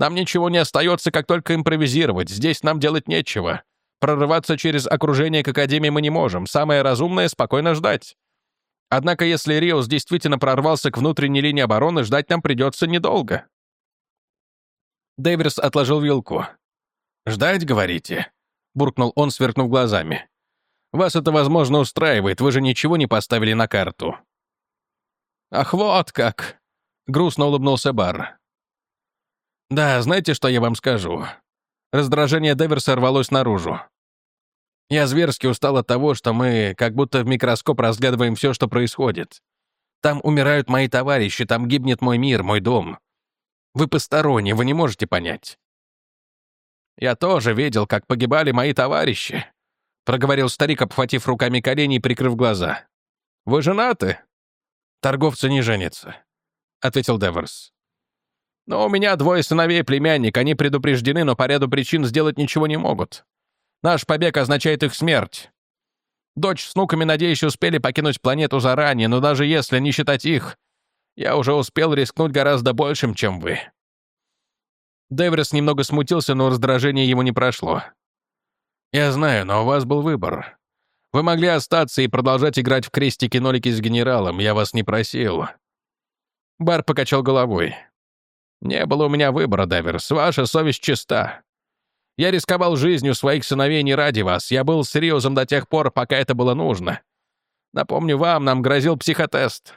«нам ничего не остается, как только импровизировать. Здесь нам делать нечего. Прорываться через окружение к Академии мы не можем. Самое разумное — спокойно ждать. Однако, если Риос действительно прорвался к внутренней линии обороны, ждать нам придется недолго». Дэвис отложил вилку. «Ждать, говорите?» — буркнул он, сверкнув глазами. «Вас это, возможно, устраивает, вы же ничего не поставили на карту». «Ах, вот как!» — грустно улыбнулся Бар. «Да, знаете, что я вам скажу?» Раздражение Деверса рвалось наружу. «Я зверски устал от того, что мы как будто в микроскоп разглядываем все, что происходит. Там умирают мои товарищи, там гибнет мой мир, мой дом. Вы посторонние, вы не можете понять. Я тоже видел, как погибали мои товарищи», — проговорил старик, обхватив руками колени и прикрыв глаза. «Вы женаты?» «Торговцы не женятся», — ответил Деверс. «Но у меня двое сыновей племянник, они предупреждены, но по ряду причин сделать ничего не могут. Наш побег означает их смерть. Дочь с внуками, надеюсь, успели покинуть планету заранее, но даже если не считать их, я уже успел рискнуть гораздо большим, чем вы. Дэврис немного смутился, но раздражение ему не прошло. «Я знаю, но у вас был выбор. Вы могли остаться и продолжать играть в крестики-нолики с генералом, я вас не просил». Бар покачал головой. «Не было у меня выбора, Дэверс, ваша совесть чиста. Я рисковал жизнью своих сыновей не ради вас, я был серьезом до тех пор, пока это было нужно. Напомню вам, нам грозил психотест».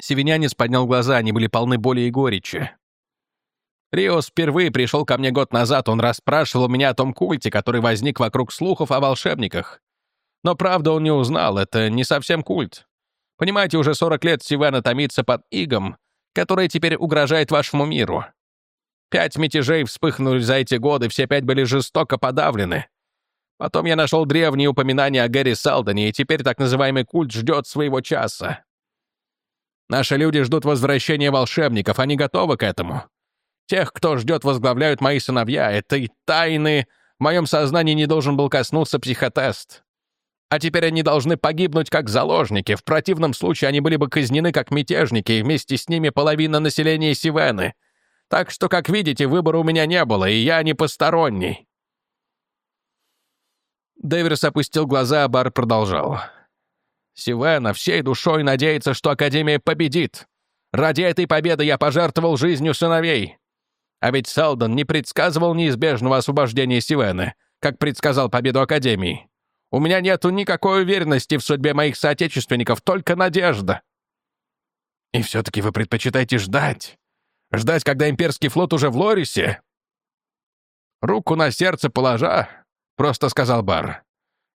Севинянец поднял глаза, они были полны боли и горечи. Риос впервые пришел ко мне год назад, он расспрашивал меня о том культе, который возник вокруг слухов о волшебниках. Но правда он не узнал, это не совсем культ. Понимаете, уже 40 лет Сивена томится под игом, который теперь угрожает вашему миру. Пять мятежей вспыхнули за эти годы, все пять были жестоко подавлены. Потом я нашел древние упоминания о Гэри Салдоне, и теперь так называемый культ ждет своего часа. Наши люди ждут возвращения волшебников, они готовы к этому. Тех, кто ждет, возглавляют мои сыновья. Этой тайны в моем сознании не должен был коснуться психотест. А теперь они должны погибнуть как заложники. В противном случае они были бы казнены как мятежники, и вместе с ними половина населения Сивены. Так что, как видите, выбора у меня не было, и я не посторонний». Дэверс опустил глаза, а Бар продолжал. «Сивена всей душой надеется, что Академия победит. Ради этой победы я пожертвовал жизнью сыновей. А ведь Салдон не предсказывал неизбежного освобождения Сивены, как предсказал победу Академии. У меня нету никакой уверенности в судьбе моих соотечественников, только надежда. И все-таки вы предпочитаете ждать. Ждать, когда имперский флот уже в Лорисе? Руку на сердце положа, — просто сказал Бар.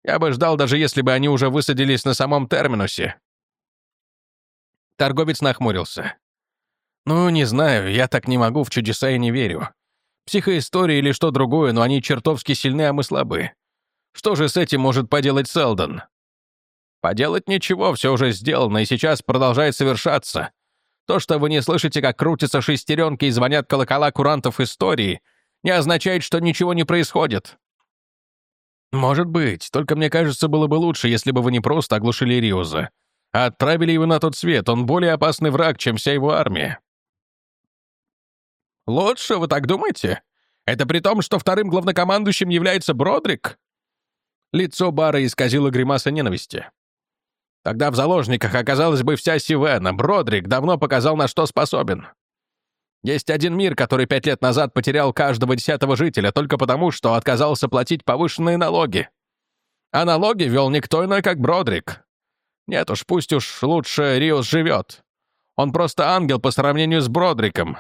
Я бы ждал, даже если бы они уже высадились на самом терминусе. Торговец нахмурился. «Ну, не знаю, я так не могу, в чудеса и не верю. Психоистория или что другое, но они чертовски сильны, а мы слабы. Что же с этим может поделать Селдон?» «Поделать ничего, все уже сделано, и сейчас продолжает совершаться. То, что вы не слышите, как крутятся шестеренки и звонят колокола курантов истории, не означает, что ничего не происходит». «Может быть, только мне кажется, было бы лучше, если бы вы не просто оглушили Риоза, а отправили его на тот свет. Он более опасный враг, чем вся его армия». «Лучше, вы так думаете? Это при том, что вторым главнокомандующим является Бродрик?» Лицо Бара исказило гримаса ненависти. Тогда в заложниках оказалась бы вся Сивена. Бродрик давно показал, на что способен. Есть один мир, который пять лет назад потерял каждого десятого жителя только потому, что отказался платить повышенные налоги. А налоги вел никто иной, как Бродрик. Нет уж, пусть уж лучше Риус живет. Он просто ангел по сравнению с Бродриком.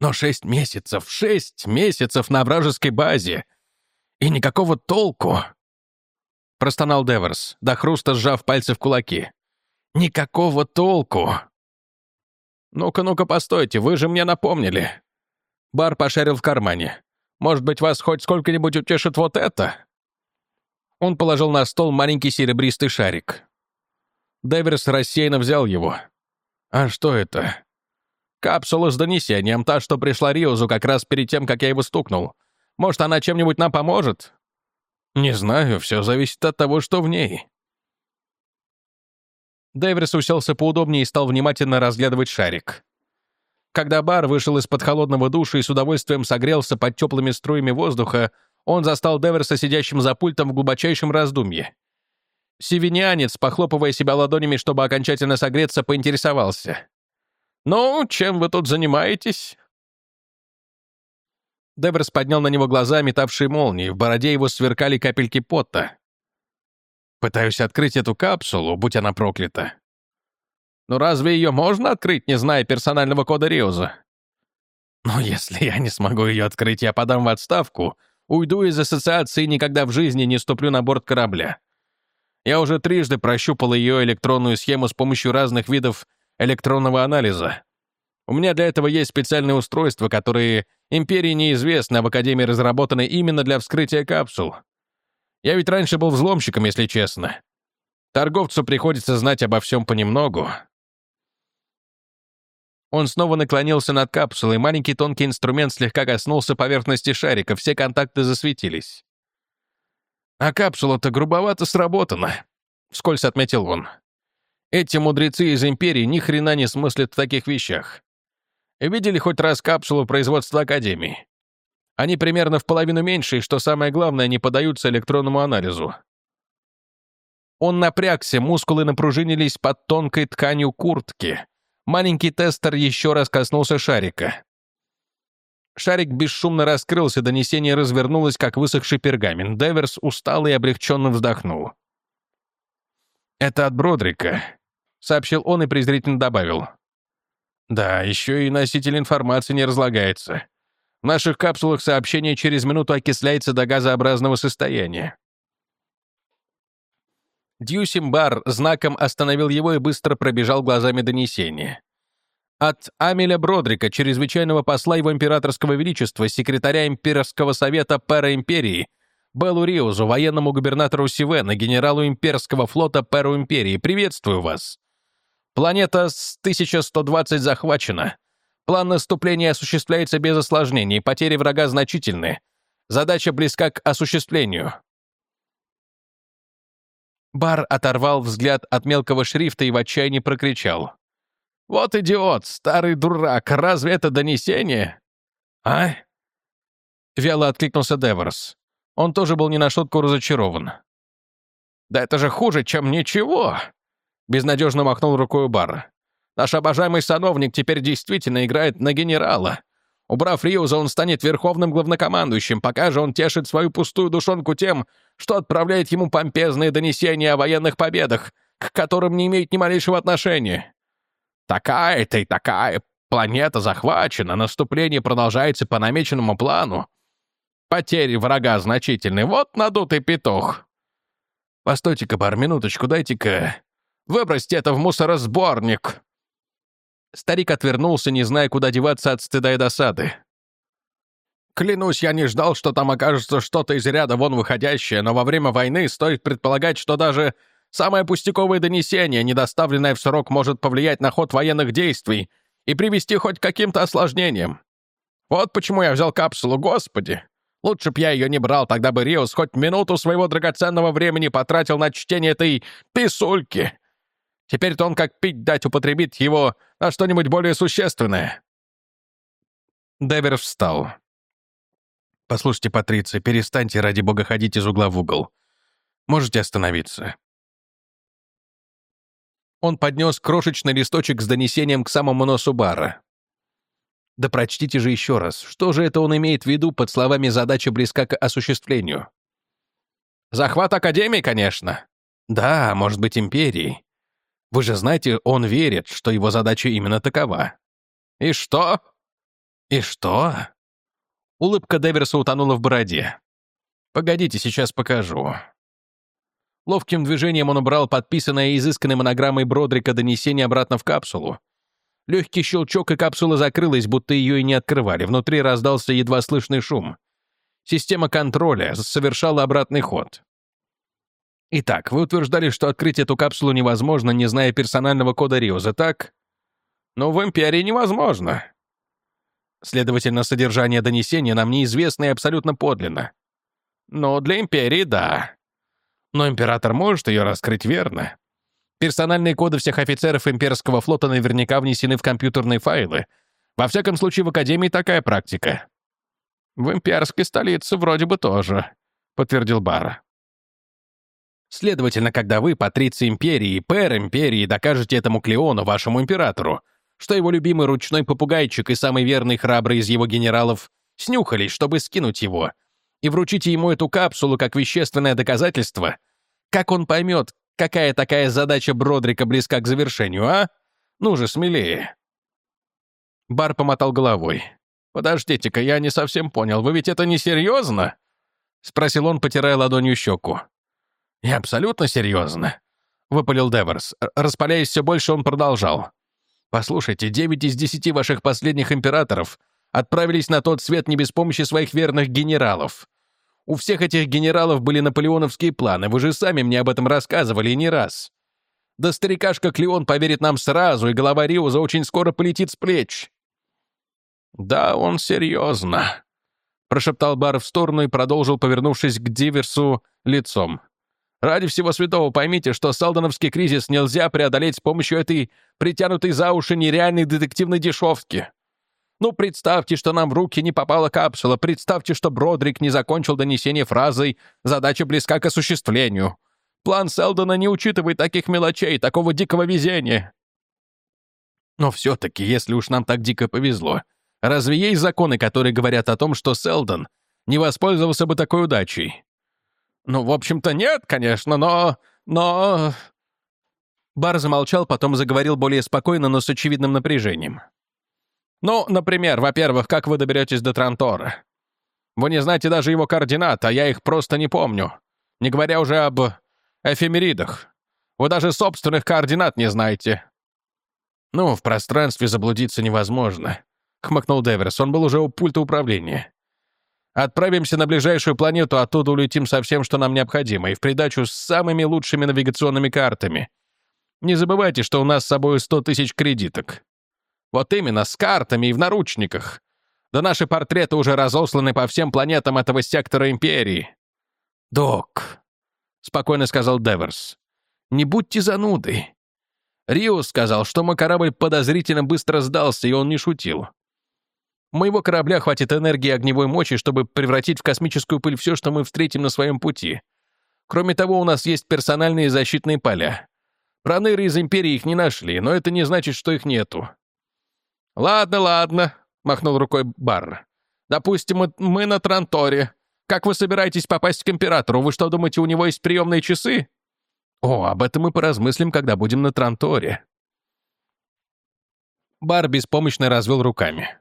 Но шесть месяцев, шесть месяцев на вражеской базе. И никакого толку. Простонал Деверс, до хруста сжав пальцы в кулаки. Никакого толку. Ну-ка, ну-ка, постойте, вы же мне напомнили. Бар пошарил в кармане. Может быть, вас хоть сколько-нибудь утешит вот это? Он положил на стол маленький серебристый шарик. Деверс рассеянно взял его. А что это? Капсула с донесением, та, что пришла Риозу как раз перед тем, как я его стукнул. Может, она чем-нибудь нам поможет? Не знаю, все зависит от того, что в ней. Дэврис уселся поудобнее и стал внимательно разглядывать шарик. Когда Бар вышел из-под холодного душа и с удовольствием согрелся под теплыми струями воздуха, он застал Деверса сидящим за пультом в глубочайшем раздумье. Севинянец, похлопывая себя ладонями, чтобы окончательно согреться, поинтересовался. «Ну, чем вы тут занимаетесь?» Деброс поднял на него глаза, метавшие молнии. В бороде его сверкали капельки пота. «Пытаюсь открыть эту капсулу, будь она проклята». «Ну разве ее можно открыть, не зная персонального кода Риоза?» «Ну, если я не смогу ее открыть, я подам в отставку, уйду из ассоциации и никогда в жизни не ступлю на борт корабля. Я уже трижды прощупал ее электронную схему с помощью разных видов электронного анализа. У меня для этого есть специальные устройства, которые Империи неизвестны, а в Академии разработаны именно для вскрытия капсул. Я ведь раньше был взломщиком, если честно. Торговцу приходится знать обо всем понемногу. Он снова наклонился над капсулой, маленький тонкий инструмент слегка коснулся поверхности шарика, все контакты засветились. «А капсула-то грубовато сработана», — вскользь отметил он. Эти мудрецы из Империи ни хрена не смыслят в таких вещах. Видели хоть раз капсулу производства Академии? Они примерно в половину меньше, и, что самое главное, не поддаются электронному анализу. Он напрягся, мускулы напружинились под тонкой тканью куртки. Маленький тестер еще раз коснулся шарика. Шарик бесшумно раскрылся, донесение развернулось, как высохший пергамент. Деверс устал и облегченно вздохнул. «Это от Бродрика», — сообщил он и презрительно добавил. «Да, еще и носитель информации не разлагается. В наших капсулах сообщение через минуту окисляется до газообразного состояния». Дьюсимбар знаком остановил его и быстро пробежал глазами донесение. От Амеля Бродрика, чрезвычайного посла его императорского величества, секретаря имперского совета Пэра Империи, Беллу Риозу, военному губернатору Сивена, генералу имперского флота Перу Империи, приветствую вас. Планета с 1120 захвачена. План наступления осуществляется без осложнений, потери врага значительны. Задача близка к осуществлению. Бар оторвал взгляд от мелкого шрифта и в отчаянии прокричал. «Вот идиот, старый дурак, разве это донесение?» «А?» Вяло откликнулся Деверс. Он тоже был не на шутку разочарован. «Да это же хуже, чем ничего!» Безнадежно махнул рукой Бар. «Наш обожаемый сановник теперь действительно играет на генерала. Убрав Риуза, он станет верховным главнокомандующим, пока же он тешит свою пустую душонку тем, что отправляет ему помпезные донесения о военных победах, к которым не имеет ни малейшего отношения. Такая-то и такая планета захвачена, наступление продолжается по намеченному плану. Потери врага значительны. Вот надутый петух. Постойте-ка, пар, минуточку, дайте-ка. Выбросьте это в мусоросборник. Старик отвернулся, не зная, куда деваться от стыда и досады. Клянусь, я не ждал, что там окажется что-то из ряда вон выходящее, но во время войны стоит предполагать, что даже самое пустяковое донесение, недоставленное в срок, может повлиять на ход военных действий и привести хоть к каким-то осложнениям. Вот почему я взял капсулу, господи. Лучше б я ее не брал, тогда бы Риус хоть минуту своего драгоценного времени потратил на чтение этой писульки. Теперь-то он как пить дать употребит его на что-нибудь более существенное». Девер встал. «Послушайте, Патриция, перестаньте, ради бога, ходить из угла в угол. Можете остановиться». Он поднес крошечный листочек с донесением к самому носу бара. Да прочтите же еще раз, что же это он имеет в виду под словами «задача близка к осуществлению»? Захват Академии, конечно. Да, может быть, империи. Вы же знаете, он верит, что его задача именно такова. И что? И что? Улыбка Деверса утонула в бороде. Погодите, сейчас покажу. Ловким движением он убрал подписанное изысканной монограммой Бродрика донесение обратно в капсулу, Легкий щелчок, и капсула закрылась, будто ее и не открывали. Внутри раздался едва слышный шум. Система контроля совершала обратный ход. Итак, вы утверждали, что открыть эту капсулу невозможно, не зная персонального кода Риоза, так? Но в Империи невозможно. Следовательно, содержание донесения нам неизвестно и абсолютно подлинно. Но для Империи — да. Но Император может ее раскрыть верно. Персональные коды всех офицеров имперского флота наверняка внесены в компьютерные файлы. Во всяком случае, в Академии такая практика. В имперской столице вроде бы тоже, подтвердил Бара. Следовательно, когда вы, патриция империи и пэр империи, докажете этому Клеону, вашему императору, что его любимый ручной попугайчик и самый верный храбрый из его генералов снюхались, чтобы скинуть его, и вручите ему эту капсулу как вещественное доказательство, как он поймет, Какая такая задача Бродрика близка к завершению, а? Ну же, смелее!» Бар помотал головой. «Подождите-ка, я не совсем понял. Вы ведь это не серьезно?» — спросил он, потирая ладонью щеку. «Я абсолютно серьезно», — выпалил Деверс. Распаляясь все больше, он продолжал. «Послушайте, девять из десяти ваших последних императоров отправились на тот свет не без помощи своих верных генералов. У всех этих генералов были наполеоновские планы, вы же сами мне об этом рассказывали и не раз. Да старикашка Клеон поверит нам сразу, и голова Риуза очень скоро полетит с плеч». «Да, он серьезно», — прошептал Бар в сторону и продолжил, повернувшись к Диверсу лицом. «Ради всего святого поймите, что салдановский кризис нельзя преодолеть с помощью этой притянутой за уши нереальной детективной дешевки. Ну, представьте, что нам в руки не попала капсула. Представьте, что Бродрик не закончил донесение фразой «Задача близка к осуществлению». План Селдона не учитывает таких мелочей, такого дикого везения. Но все-таки, если уж нам так дико повезло, разве есть законы, которые говорят о том, что Селдон не воспользовался бы такой удачей? Ну, в общем-то, нет, конечно, но... но... Бар замолчал, потом заговорил более спокойно, но с очевидным напряжением. Ну, например, во-первых, как вы доберетесь до Трантора? Вы не знаете даже его координат, а я их просто не помню. Не говоря уже об эфемеридах. Вы даже собственных координат не знаете. Ну, в пространстве заблудиться невозможно, хмыкнул Деверс. Он был уже у пульта управления. Отправимся на ближайшую планету, оттуда улетим со всем, что нам необходимо, и в придачу с самыми лучшими навигационными картами. Не забывайте, что у нас с собой 100 тысяч кредиток. Вот именно, с картами и в наручниках. Да наши портреты уже разосланы по всем планетам этого сектора Империи. «Док», — спокойно сказал Деверс, — «не будьте занудой. Рио сказал, что мой корабль подозрительно быстро сдался, и он не шутил. Моего корабля хватит энергии огневой мощи, чтобы превратить в космическую пыль все, что мы встретим на своем пути. Кроме того, у нас есть персональные защитные поля. Проныры из Империи их не нашли, но это не значит, что их нету. «Ладно, ладно», — махнул рукой Барр. «Допустим, мы на Транторе. Как вы собираетесь попасть к Императору? Вы что, думаете, у него есть приемные часы?» «О, об этом мы поразмыслим, когда будем на Транторе». Бар беспомощно развел руками.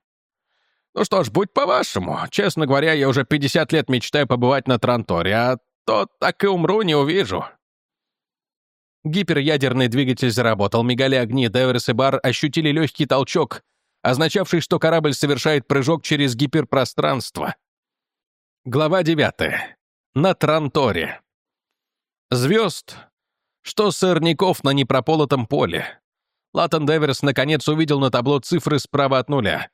«Ну что ж, будь по-вашему. Честно говоря, я уже 50 лет мечтаю побывать на Транторе, а то так и умру, не увижу». Гиперядерный двигатель заработал, мигали огни, Деверс и Бар ощутили легкий толчок, означавший, что корабль совершает прыжок через гиперпространство. Глава 9. На Транторе. Звезд, что сорняков на непрополотом поле. Латан Деверс наконец увидел на табло цифры справа от нуля.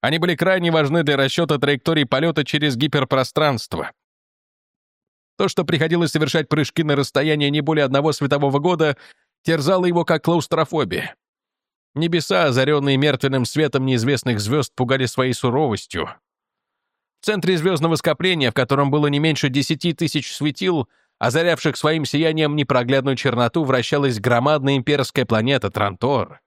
Они были крайне важны для расчета траектории полета через гиперпространство. То, что приходилось совершать прыжки на расстояние не более одного светового года, терзало его как клаустрофобия. Небеса, озаренные мертвенным светом неизвестных звезд, пугали своей суровостью. В центре звездного скопления, в котором было не меньше десяти тысяч светил, озарявших своим сиянием непроглядную черноту, вращалась громадная имперская планета Трантор.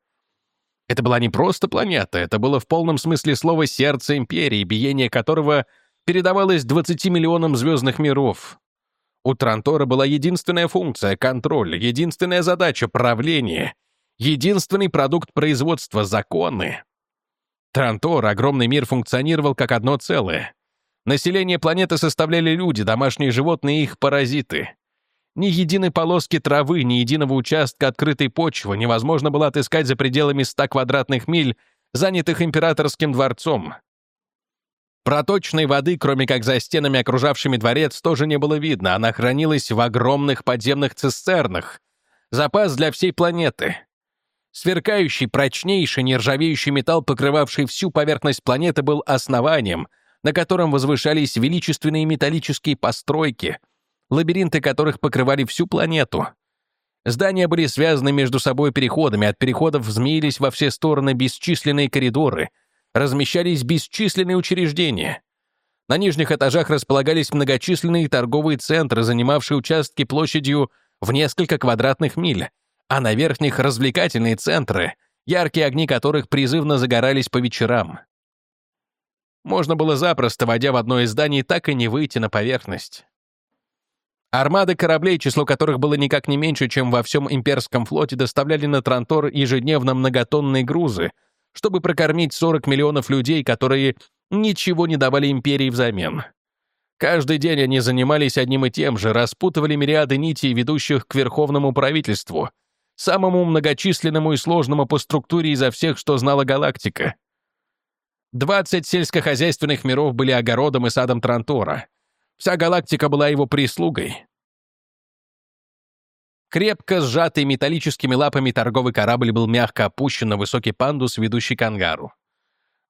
Это была не просто планета, это было в полном смысле слова сердце империи, биение которого передавалось 20 миллионам звездных миров. У Трантора была единственная функция — контроль, единственная задача — правление, единственный продукт производства — законы. Трантор, огромный мир, функционировал как одно целое. Население планеты составляли люди, домашние животные и их паразиты. Ни единой полоски травы, ни единого участка открытой почвы невозможно было отыскать за пределами 100 квадратных миль, занятых императорским дворцом. Проточной воды, кроме как за стенами, окружавшими дворец, тоже не было видно. Она хранилась в огромных подземных цистернах. Запас для всей планеты. Сверкающий, прочнейший, нержавеющий металл, покрывавший всю поверхность планеты, был основанием, на котором возвышались величественные металлические постройки, лабиринты которых покрывали всю планету. Здания были связаны между собой переходами, от переходов змеились во все стороны бесчисленные коридоры, размещались бесчисленные учреждения. На нижних этажах располагались многочисленные торговые центры, занимавшие участки площадью в несколько квадратных миль, а на верхних — развлекательные центры, яркие огни которых призывно загорались по вечерам. Можно было запросто, войдя в одно из зданий, так и не выйти на поверхность. Армады кораблей, число которых было никак не меньше, чем во всем имперском флоте, доставляли на Трантор ежедневно многотонные грузы, чтобы прокормить 40 миллионов людей, которые ничего не давали империи взамен. Каждый день они занимались одним и тем же, распутывали мириады нитей, ведущих к верховному правительству — самому многочисленному и сложному по структуре изо всех, что знала галактика. 20 сельскохозяйственных миров были огородом и садом Трантора. Вся галактика была его прислугой. Крепко сжатый металлическими лапами торговый корабль был мягко опущен на высокий пандус, ведущий к ангару.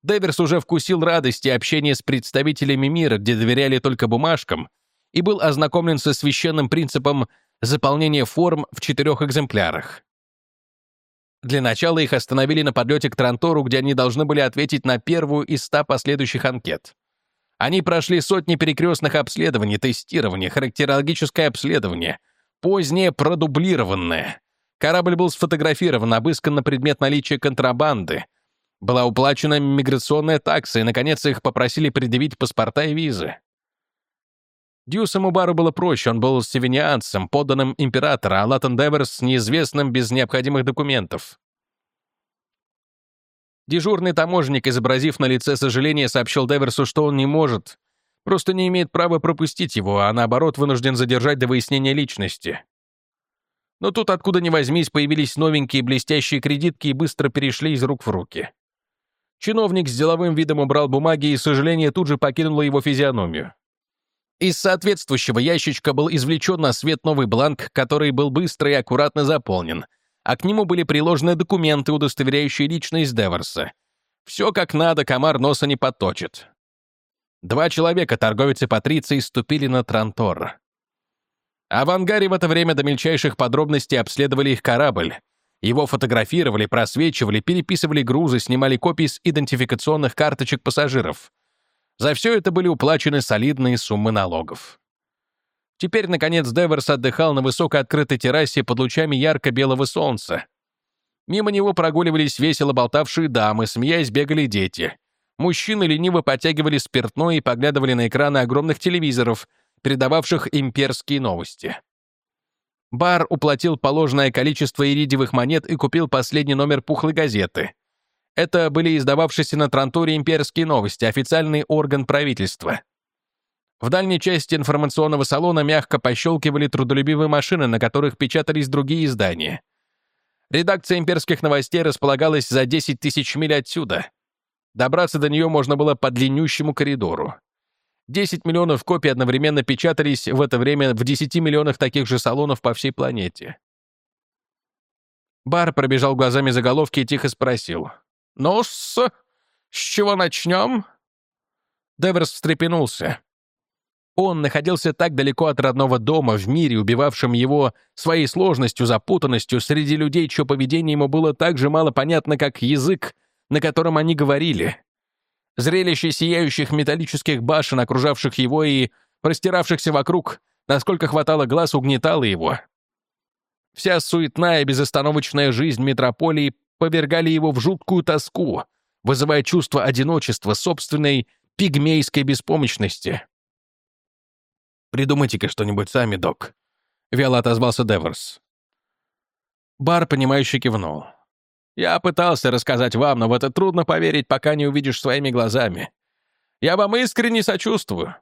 Деверс уже вкусил радости общения с представителями мира, где доверяли только бумажкам, и был ознакомлен со священным принципом заполнения форм в четырех экземплярах. Для начала их остановили на подлете к Трантору, где они должны были ответить на первую из ста последующих анкет. Они прошли сотни перекрестных обследований, тестирования, характерологическое обследование, позднее продублированное. Корабль был сфотографирован, обыскан на предмет наличия контрабанды. Была уплачена миграционная такса, и, наконец, их попросили предъявить паспорта и визы. Дьюсому Бару было проще, он был севинианцем, подданным императора, а Латтен Деверс — неизвестным без необходимых документов. Дежурный таможенник, изобразив на лице сожаление, сообщил Деверсу, что он не может, просто не имеет права пропустить его, а наоборот вынужден задержать до выяснения личности. Но тут откуда ни возьмись появились новенькие блестящие кредитки и быстро перешли из рук в руки. Чиновник с деловым видом убрал бумаги, и сожаление тут же покинуло его физиономию. Из соответствующего ящичка был извлечен на свет новый бланк, который был быстро и аккуратно заполнен, а к нему были приложены документы, удостоверяющие личность Деверса. Все как надо, комар носа не поточит. Два человека, торговец и патриции, ступили на Трантор. А в ангаре в это время до мельчайших подробностей обследовали их корабль. Его фотографировали, просвечивали, переписывали грузы, снимали копии с идентификационных карточек пассажиров — за все это были уплачены солидные суммы налогов. Теперь, наконец, Деверс отдыхал на высокой открытой террасе под лучами ярко-белого солнца. Мимо него прогуливались весело болтавшие дамы, смеясь бегали дети. Мужчины лениво подтягивали спиртное и поглядывали на экраны огромных телевизоров, передававших имперские новости. Бар уплатил положенное количество иридиевых монет и купил последний номер пухлой газеты. Это были издававшиеся на Трантуре имперские новости, официальный орган правительства. В дальней части информационного салона мягко пощелкивали трудолюбивые машины, на которых печатались другие издания. Редакция имперских новостей располагалась за 10 тысяч миль отсюда. Добраться до нее можно было по длиннющему коридору. 10 миллионов копий одновременно печатались в это время в 10 миллионах таких же салонов по всей планете. Бар пробежал глазами заголовки и тихо спросил — ну с, с чего начнем?» Деверс встрепенулся. Он находился так далеко от родного дома, в мире, убивавшем его своей сложностью, запутанностью, среди людей, чье поведение ему было так же мало понятно, как язык, на котором они говорили. Зрелище сияющих металлических башен, окружавших его и простиравшихся вокруг, насколько хватало глаз, угнетало его. Вся суетная безостановочная жизнь метрополии повергали его в жуткую тоску, вызывая чувство одиночества, собственной пигмейской беспомощности. «Придумайте-ка что-нибудь сами, док», — вяло отозвался Деверс. Бар, понимающе кивнул. «Я пытался рассказать вам, но в это трудно поверить, пока не увидишь своими глазами. Я вам искренне сочувствую.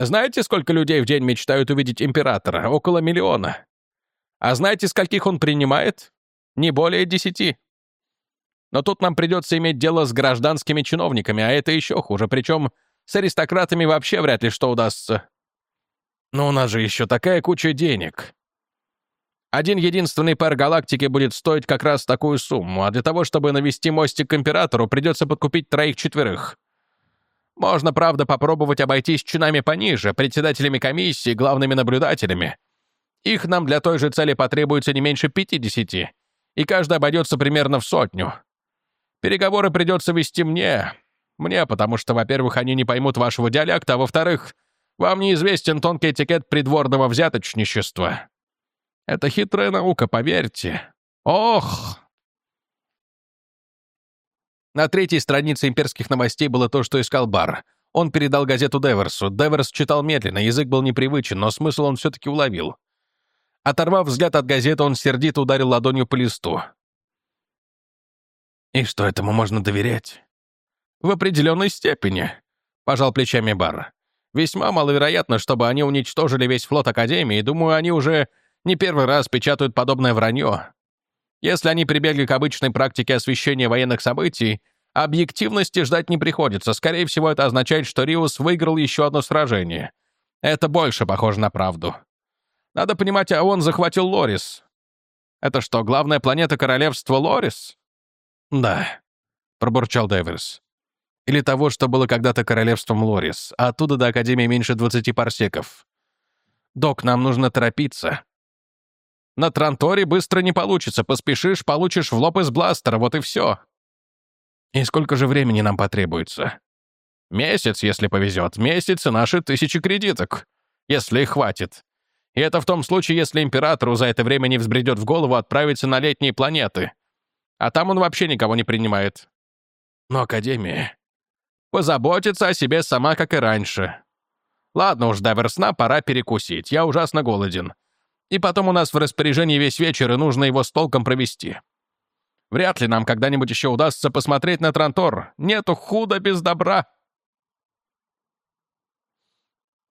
Знаете, сколько людей в день мечтают увидеть императора? Около миллиона. А знаете, скольких он принимает? Не более десяти. Но тут нам придется иметь дело с гражданскими чиновниками, а это еще хуже. Причем с аристократами вообще вряд ли что удастся. Но у нас же еще такая куча денег. Один единственный пар галактики будет стоить как раз такую сумму, а для того, чтобы навести мостик к императору, придется подкупить троих-четверых. Можно, правда, попробовать обойтись чинами пониже, председателями комиссии, главными наблюдателями. Их нам для той же цели потребуется не меньше пятидесяти и каждый обойдется примерно в сотню. Переговоры придется вести мне. Мне, потому что, во-первых, они не поймут вашего диалекта, а во-вторых, вам неизвестен тонкий этикет придворного взяточничества. Это хитрая наука, поверьте. Ох!» На третьей странице имперских новостей было то, что искал Бар. Он передал газету Деверсу. Деверс читал медленно, язык был непривычен, но смысл он все-таки уловил. Оторвав взгляд от газеты, он сердито ударил ладонью по листу. «И что, этому можно доверять?» «В определенной степени», — пожал плечами Бар. «Весьма маловероятно, чтобы они уничтожили весь флот Академии, думаю, они уже не первый раз печатают подобное вранье. Если они прибегли к обычной практике освещения военных событий, объективности ждать не приходится. Скорее всего, это означает, что Риус выиграл еще одно сражение. Это больше похоже на правду. Надо понимать, а он захватил Лорис. Это что, главная планета королевства Лорис? Да, пробурчал Дэверс. Или того, что было когда-то королевством Лорис, а оттуда до Академии меньше 20 парсеков. Док, нам нужно торопиться. На Транторе быстро не получится. Поспешишь, получишь в лоб из бластера, вот и все. И сколько же времени нам потребуется? Месяц, если повезет. Месяц и наши тысячи кредиток. Если их хватит. И это в том случае, если императору за это время не взбредет в голову отправиться на летние планеты. А там он вообще никого не принимает. Но Академия позаботится о себе сама, как и раньше. Ладно уж, до версна пора перекусить. Я ужасно голоден. И потом у нас в распоряжении весь вечер, и нужно его с толком провести. Вряд ли нам когда-нибудь еще удастся посмотреть на Трантор. Нету худа без добра.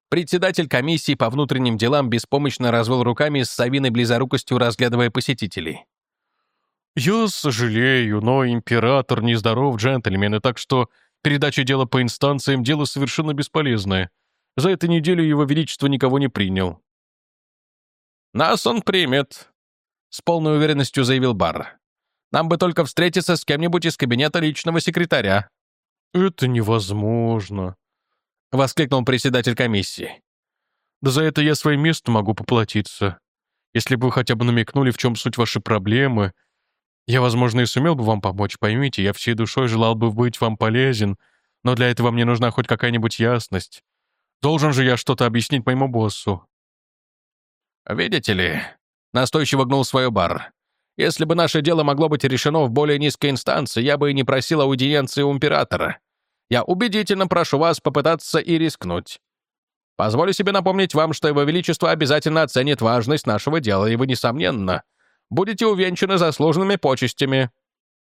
Председатель комиссии по внутренним делам беспомощно развел руками с совиной близорукостью, разглядывая посетителей. «Я сожалею, но император нездоров, джентльмены, так что передача дела по инстанциям — дело совершенно бесполезное. За эту неделю его величество никого не принял. «Нас он примет», — с полной уверенностью заявил Бар. «Нам бы только встретиться с кем-нибудь из кабинета личного секретаря». «Это невозможно», — воскликнул председатель комиссии. «Да за это я своим местом могу поплатиться. Если бы вы хотя бы намекнули, в чем суть вашей проблемы, я, возможно, и сумел бы вам помочь, поймите, я всей душой желал бы быть вам полезен, но для этого мне нужна хоть какая-нибудь ясность. Должен же я что-то объяснить моему боссу. «Видите ли», — настойчиво гнул свое бар, «если бы наше дело могло быть решено в более низкой инстанции, я бы и не просил аудиенции у императора. Я убедительно прошу вас попытаться и рискнуть. Позволю себе напомнить вам, что Его Величество обязательно оценит важность нашего дела, и вы, несомненно, будете увенчаны заслуженными почестями».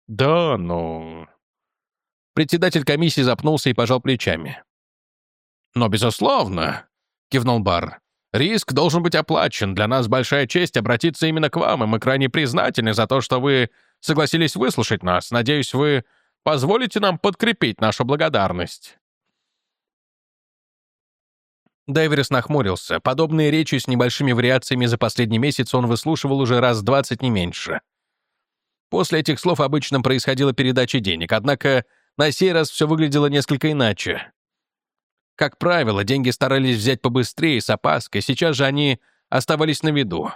«Да, но...» Председатель комиссии запнулся и пожал плечами. «Но, безусловно», — кивнул Бар, Риск должен быть оплачен. Для нас большая честь обратиться именно к вам, и мы крайне признательны за то, что вы согласились выслушать нас. Надеюсь, вы позволите нам подкрепить нашу благодарность». Дайверс нахмурился. Подобные речи с небольшими вариациями за последний месяц он выслушивал уже раз двадцать, не меньше. После этих слов обычно происходила передача денег, однако на сей раз все выглядело несколько иначе. Как правило, деньги старались взять побыстрее, с опаской, сейчас же они оставались на виду.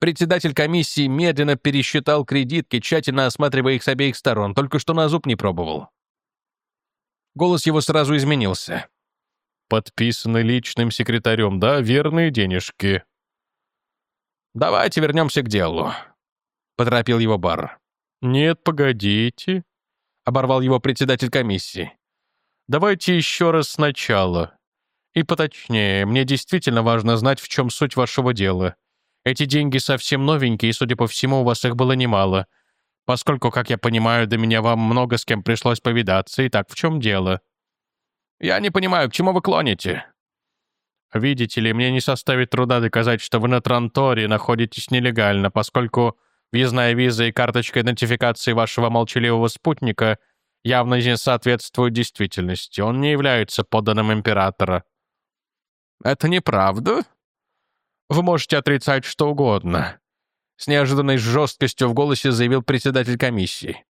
Председатель комиссии медленно пересчитал кредитки, тщательно осматривая их с обеих сторон, только что на зуб не пробовал. Голос его сразу изменился. «Подписаны личным секретарем, да? Верные денежки». «Давайте вернемся к делу», — поторопил его бар. «Нет, погодите», — оборвал его председатель комиссии. Давайте еще раз сначала. И поточнее, мне действительно важно знать, в чем суть вашего дела. Эти деньги совсем новенькие, и, судя по всему, у вас их было немало. Поскольку, как я понимаю, до меня вам много с кем пришлось повидаться, и так в чем дело? Я не понимаю, к чему вы клоните? Видите ли, мне не составит труда доказать, что вы на Транторе находитесь нелегально, поскольку въездная виза и карточка идентификации вашего молчаливого спутника явно не соответствует действительности. Он не является подданным императора». «Это неправда?» «Вы можете отрицать что угодно», — с неожиданной жесткостью в голосе заявил председатель комиссии.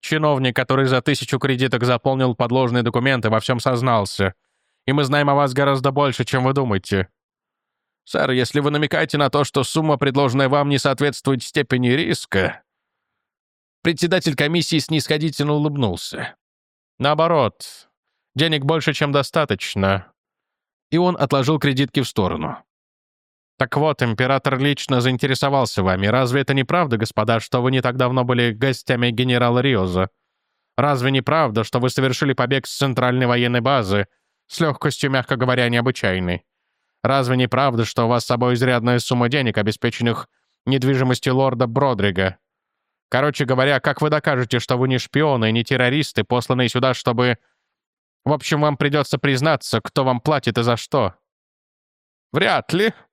«Чиновник, который за тысячу кредиток заполнил подложные документы, во всем сознался. И мы знаем о вас гораздо больше, чем вы думаете». «Сэр, если вы намекаете на то, что сумма, предложенная вам, не соответствует степени риска, Председатель комиссии снисходительно улыбнулся. «Наоборот, денег больше, чем достаточно». И он отложил кредитки в сторону. «Так вот, император лично заинтересовался вами. Разве это не правда, господа, что вы не так давно были гостями генерала Риоза? Разве не правда, что вы совершили побег с центральной военной базы с легкостью, мягко говоря, необычайной? Разве не правда, что у вас с собой изрядная сумма денег, обеспеченных недвижимостью лорда Бродрига, Короче говоря, как вы докажете, что вы не шпионы и не террористы, посланные сюда, чтобы... В общем, вам придется признаться, кто вам платит и за что». «Вряд ли», —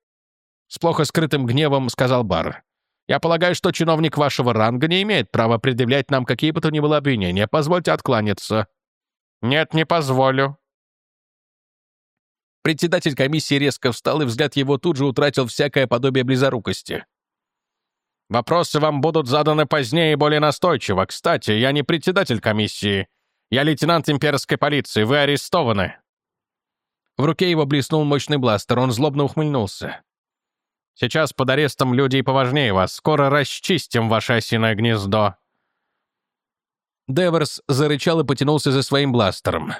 с плохо скрытым гневом сказал Бар. «Я полагаю, что чиновник вашего ранга не имеет права предъявлять нам какие бы то ни было обвинения. Позвольте откланяться». «Нет, не позволю». Председатель комиссии резко встал, и взгляд его тут же утратил всякое подобие близорукости. Вопросы вам будут заданы позднее и более настойчиво. Кстати, я не председатель комиссии. Я лейтенант имперской полиции. Вы арестованы». В руке его блеснул мощный бластер. Он злобно ухмыльнулся. Сейчас под арестом люди и поважнее вас. Скоро расчистим ваше осиное гнездо». Деверс зарычал и потянулся за своим бластером.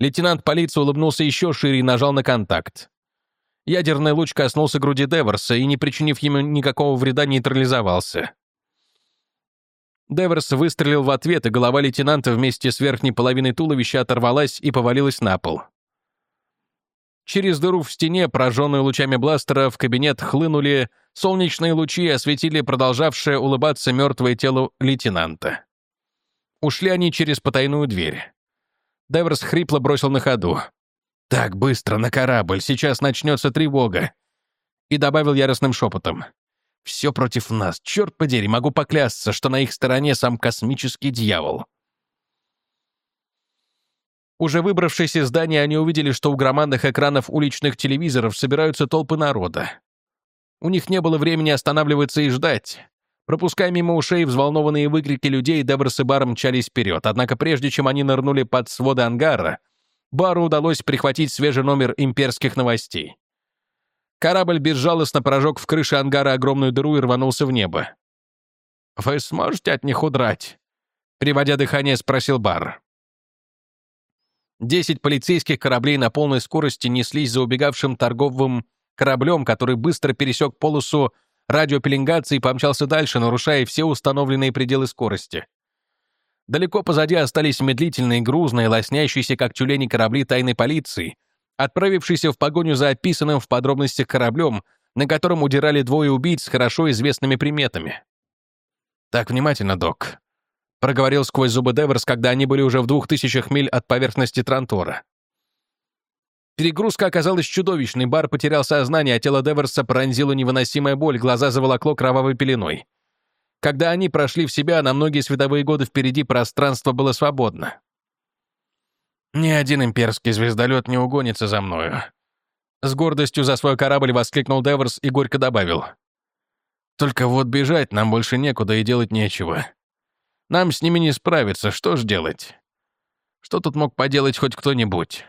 Лейтенант полиции улыбнулся еще шире и нажал на контакт. Ядерный луч коснулся груди Деверса и, не причинив ему никакого вреда, нейтрализовался. Деверс выстрелил в ответ, и голова лейтенанта вместе с верхней половиной туловища оторвалась и повалилась на пол. Через дыру в стене, пораженную лучами бластера, в кабинет хлынули солнечные лучи и осветили продолжавшее улыбаться мертвое тело лейтенанта. Ушли они через потайную дверь. Деверс хрипло бросил на ходу. «Так, быстро, на корабль, сейчас начнется тревога!» И добавил яростным шепотом. Все против нас. Черт подери, могу поклясться, что на их стороне сам космический дьявол. Уже выбравшись из здания, они увидели, что у громадных экранов уличных телевизоров собираются толпы народа. У них не было времени останавливаться и ждать. Пропуская мимо ушей взволнованные выкрики людей, Деброс и Бар мчались вперед. Однако прежде чем они нырнули под своды ангара, Бару удалось прихватить свежий номер имперских новостей. Корабль безжалостно прожег в крыше ангара огромную дыру и рванулся в небо. «Вы сможете от них удрать?» Приводя дыхание, спросил Бар. Десять полицейских кораблей на полной скорости неслись за убегавшим торговым кораблем, который быстро пересек полосу радиопеленгации и помчался дальше, нарушая все установленные пределы скорости. Далеко позади остались медлительные, грузные, лоснящиеся, как тюлени корабли тайной полиции — отправившийся в погоню за описанным в подробностях кораблем, на котором удирали двое убийц с хорошо известными приметами. «Так, внимательно, док», — проговорил сквозь зубы Деверс, когда они были уже в двух тысячах миль от поверхности Трантора. Перегрузка оказалась чудовищной, Бар потерял сознание, а тело Деверса пронзила невыносимая боль, глаза заволокло кровавой пеленой. Когда они пришли в себя, на многие световые годы впереди пространство было свободно. Ни один имперский звездолет не угонится за мною. С гордостью за свой корабль воскликнул Деверс и горько добавил. Только вот бежать нам больше некуда и делать нечего. Нам с ними не справиться, что ж делать? Что тут мог поделать хоть кто-нибудь?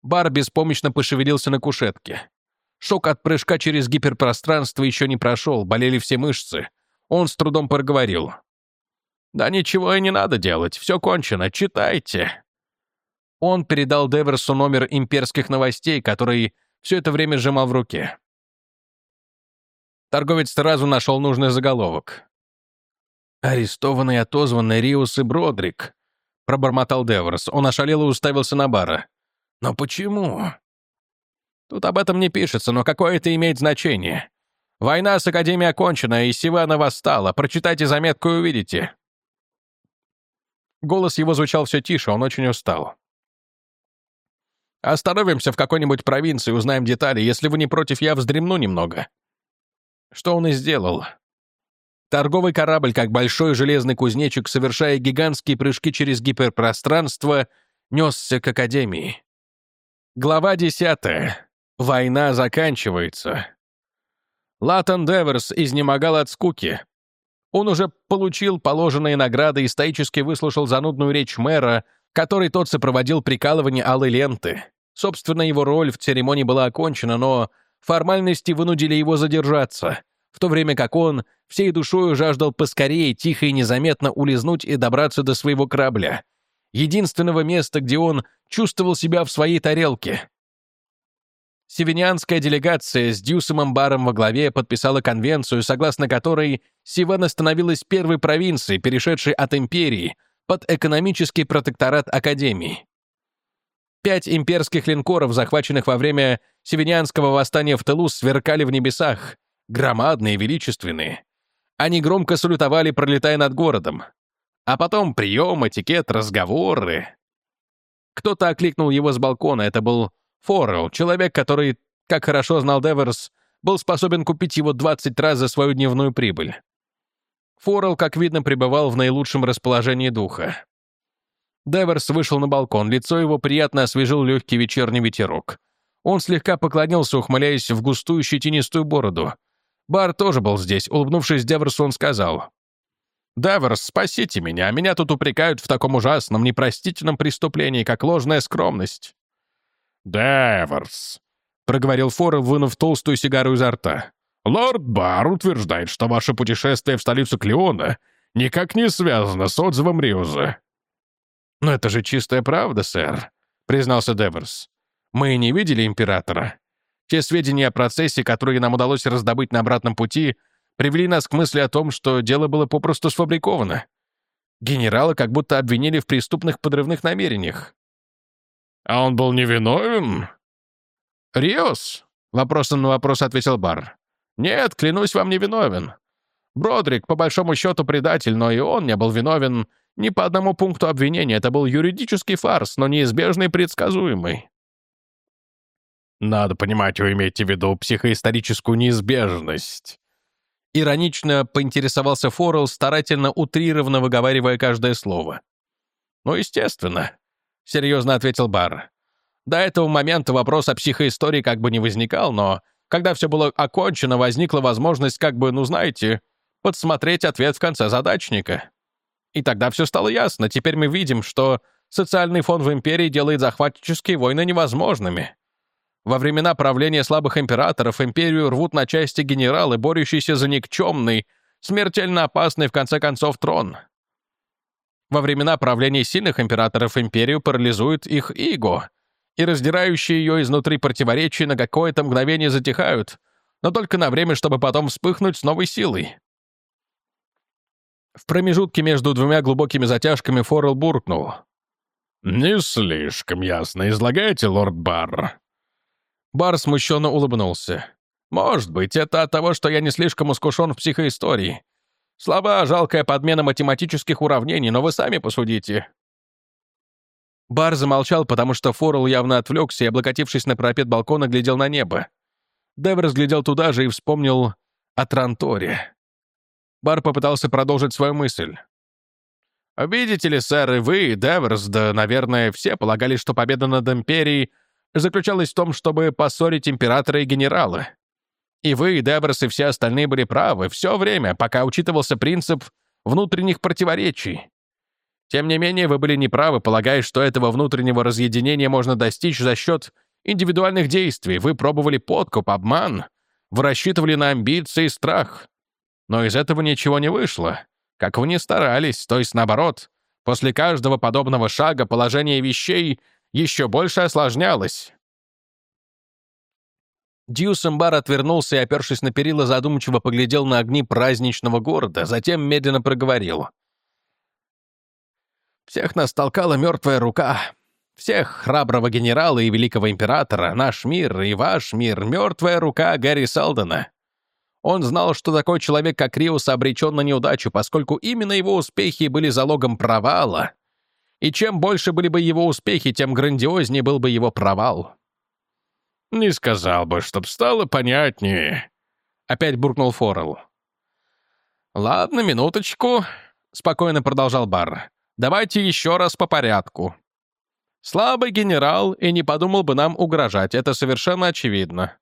Бар беспомощно пошевелился на кушетке. Шок от прыжка через гиперпространство еще не прошел, болели все мышцы. Он с трудом проговорил. «Да ничего и не надо делать, все кончено, читайте». Он передал Деверсу номер имперских новостей, который все это время сжимал в руке. Торговец сразу нашел нужный заголовок. «Арестованный отозванный Риус и Бродрик», — пробормотал Деверс. Он ошалел и уставился на бара. «Но почему?» «Тут об этом не пишется, но какое это имеет значение? Война с Академией окончена, и Сивана восстала. Прочитайте заметку и увидите». Голос его звучал все тише, он очень устал. «Остановимся в какой-нибудь провинции, узнаем детали. Если вы не против, я вздремну немного». Что он и сделал. Торговый корабль, как большой железный кузнечик, совершая гигантские прыжки через гиперпространство, несся к Академии. Глава десятая. Война заканчивается. Латан Деверс изнемогал от скуки. Он уже получил положенные награды и стоически выслушал занудную речь мэра, который тот сопроводил прикалывание алой ленты. Собственно, его роль в церемонии была окончена, но формальности вынудили его задержаться, в то время как он всей душою жаждал поскорее, тихо и незаметно улизнуть и добраться до своего корабля. Единственного места, где он чувствовал себя в своей тарелке. Севинянская делегация с Дюсомом Баром во главе подписала конвенцию, согласно которой Сивана становилась первой провинцией, перешедшей от империи под экономический протекторат Академии. Пять имперских линкоров, захваченных во время Севинянского восстания в тылу, сверкали в небесах, громадные, величественные. Они громко салютовали, пролетая над городом. А потом прием, этикет, разговоры. Кто-то окликнул его с балкона, это был Форрелл, человек, который, как хорошо знал Деверс, был способен купить его 20 раз за свою дневную прибыль. Форелл, как видно, пребывал в наилучшем расположении духа. Деверс вышел на балкон, лицо его приятно освежил легкий вечерний ветерок. Он слегка поклонился, ухмыляясь в густую щетинистую бороду. Бар тоже был здесь. Улыбнувшись Деверсу, он сказал. «Деверс, спасите меня. Меня тут упрекают в таком ужасном, непростительном преступлении, как ложная скромность». «Деверс», — проговорил Форелл, вынув толстую сигару изо рта. «Лорд Бар утверждает, что ваше путешествие в столицу Клеона никак не связано с отзывом Риуза». «Но это же чистая правда, сэр», — признался Деверс. «Мы не видели императора. Те сведения о процессе, которые нам удалось раздобыть на обратном пути, привели нас к мысли о том, что дело было попросту сфабриковано. Генерала как будто обвинили в преступных подрывных намерениях. «А он был невиновен?» «Риос?» — вопросом на вопрос ответил Бар. «Нет, клянусь вам, невиновен. Бродрик, по большому счету, предатель, но и он не был виновен ни по одному пункту обвинения. Это был юридический фарс, но неизбежный предсказуемый». «Надо понимать, вы имеете в виду психоисторическую неизбежность». Иронично поинтересовался Форел, старательно утрированно выговаривая каждое слово. «Ну, естественно», — серьезно ответил Бар. «До этого момента вопрос о психоистории как бы не возникал, но когда все было окончено, возникла возможность как бы, ну знаете, подсмотреть ответ в конце задачника. И тогда все стало ясно. Теперь мы видим, что социальный фон в империи делает захватческие войны невозможными. Во времена правления слабых императоров империю рвут на части генералы, борющиеся за никчемный, смертельно опасный, в конце концов, трон. Во времена правления сильных императоров империю парализует их иго, и раздирающие ее изнутри противоречия на какое-то мгновение затихают, но только на время, чтобы потом вспыхнуть с новой силой. В промежутке между двумя глубокими затяжками Форел буркнул. «Не слишком ясно излагаете, лорд Барр. Бар смущенно улыбнулся. «Может быть, это от того, что я не слишком искушен в психоистории. Слова — жалкая подмена математических уравнений, но вы сами посудите». Бар замолчал, потому что Форел явно отвлекся и, облокотившись на парапет балкона, глядел на небо. Дев разглядел туда же и вспомнил о Транторе. Бар попытался продолжить свою мысль. «Видите ли, сэр, и вы, и Деверс, да, наверное, все полагали, что победа над Империей — заключалась в том, чтобы поссорить императора и генерала. И вы, и Деброс, и все остальные были правы все время, пока учитывался принцип внутренних противоречий. Тем не менее, вы были неправы, полагая, что этого внутреннего разъединения можно достичь за счет индивидуальных действий. Вы пробовали подкуп, обман, вы рассчитывали на амбиции и страх. Но из этого ничего не вышло. Как вы ни старались, то есть наоборот, после каждого подобного шага положение вещей еще больше осложнялось. Дьюсенбар отвернулся и, опершись на перила, задумчиво поглядел на огни праздничного города, затем медленно проговорил. «Всех нас толкала мертвая рука. Всех храброго генерала и великого императора, наш мир и ваш мир, мертвая рука Гарри Селдона. Он знал, что такой человек, как Риус, обречен на неудачу, поскольку именно его успехи были залогом провала, и чем больше были бы его успехи, тем грандиознее был бы его провал. «Не сказал бы, чтоб стало понятнее», — опять буркнул Форел. «Ладно, минуточку», — спокойно продолжал Бар. «Давайте еще раз по порядку. Слабый генерал и не подумал бы нам угрожать, это совершенно очевидно.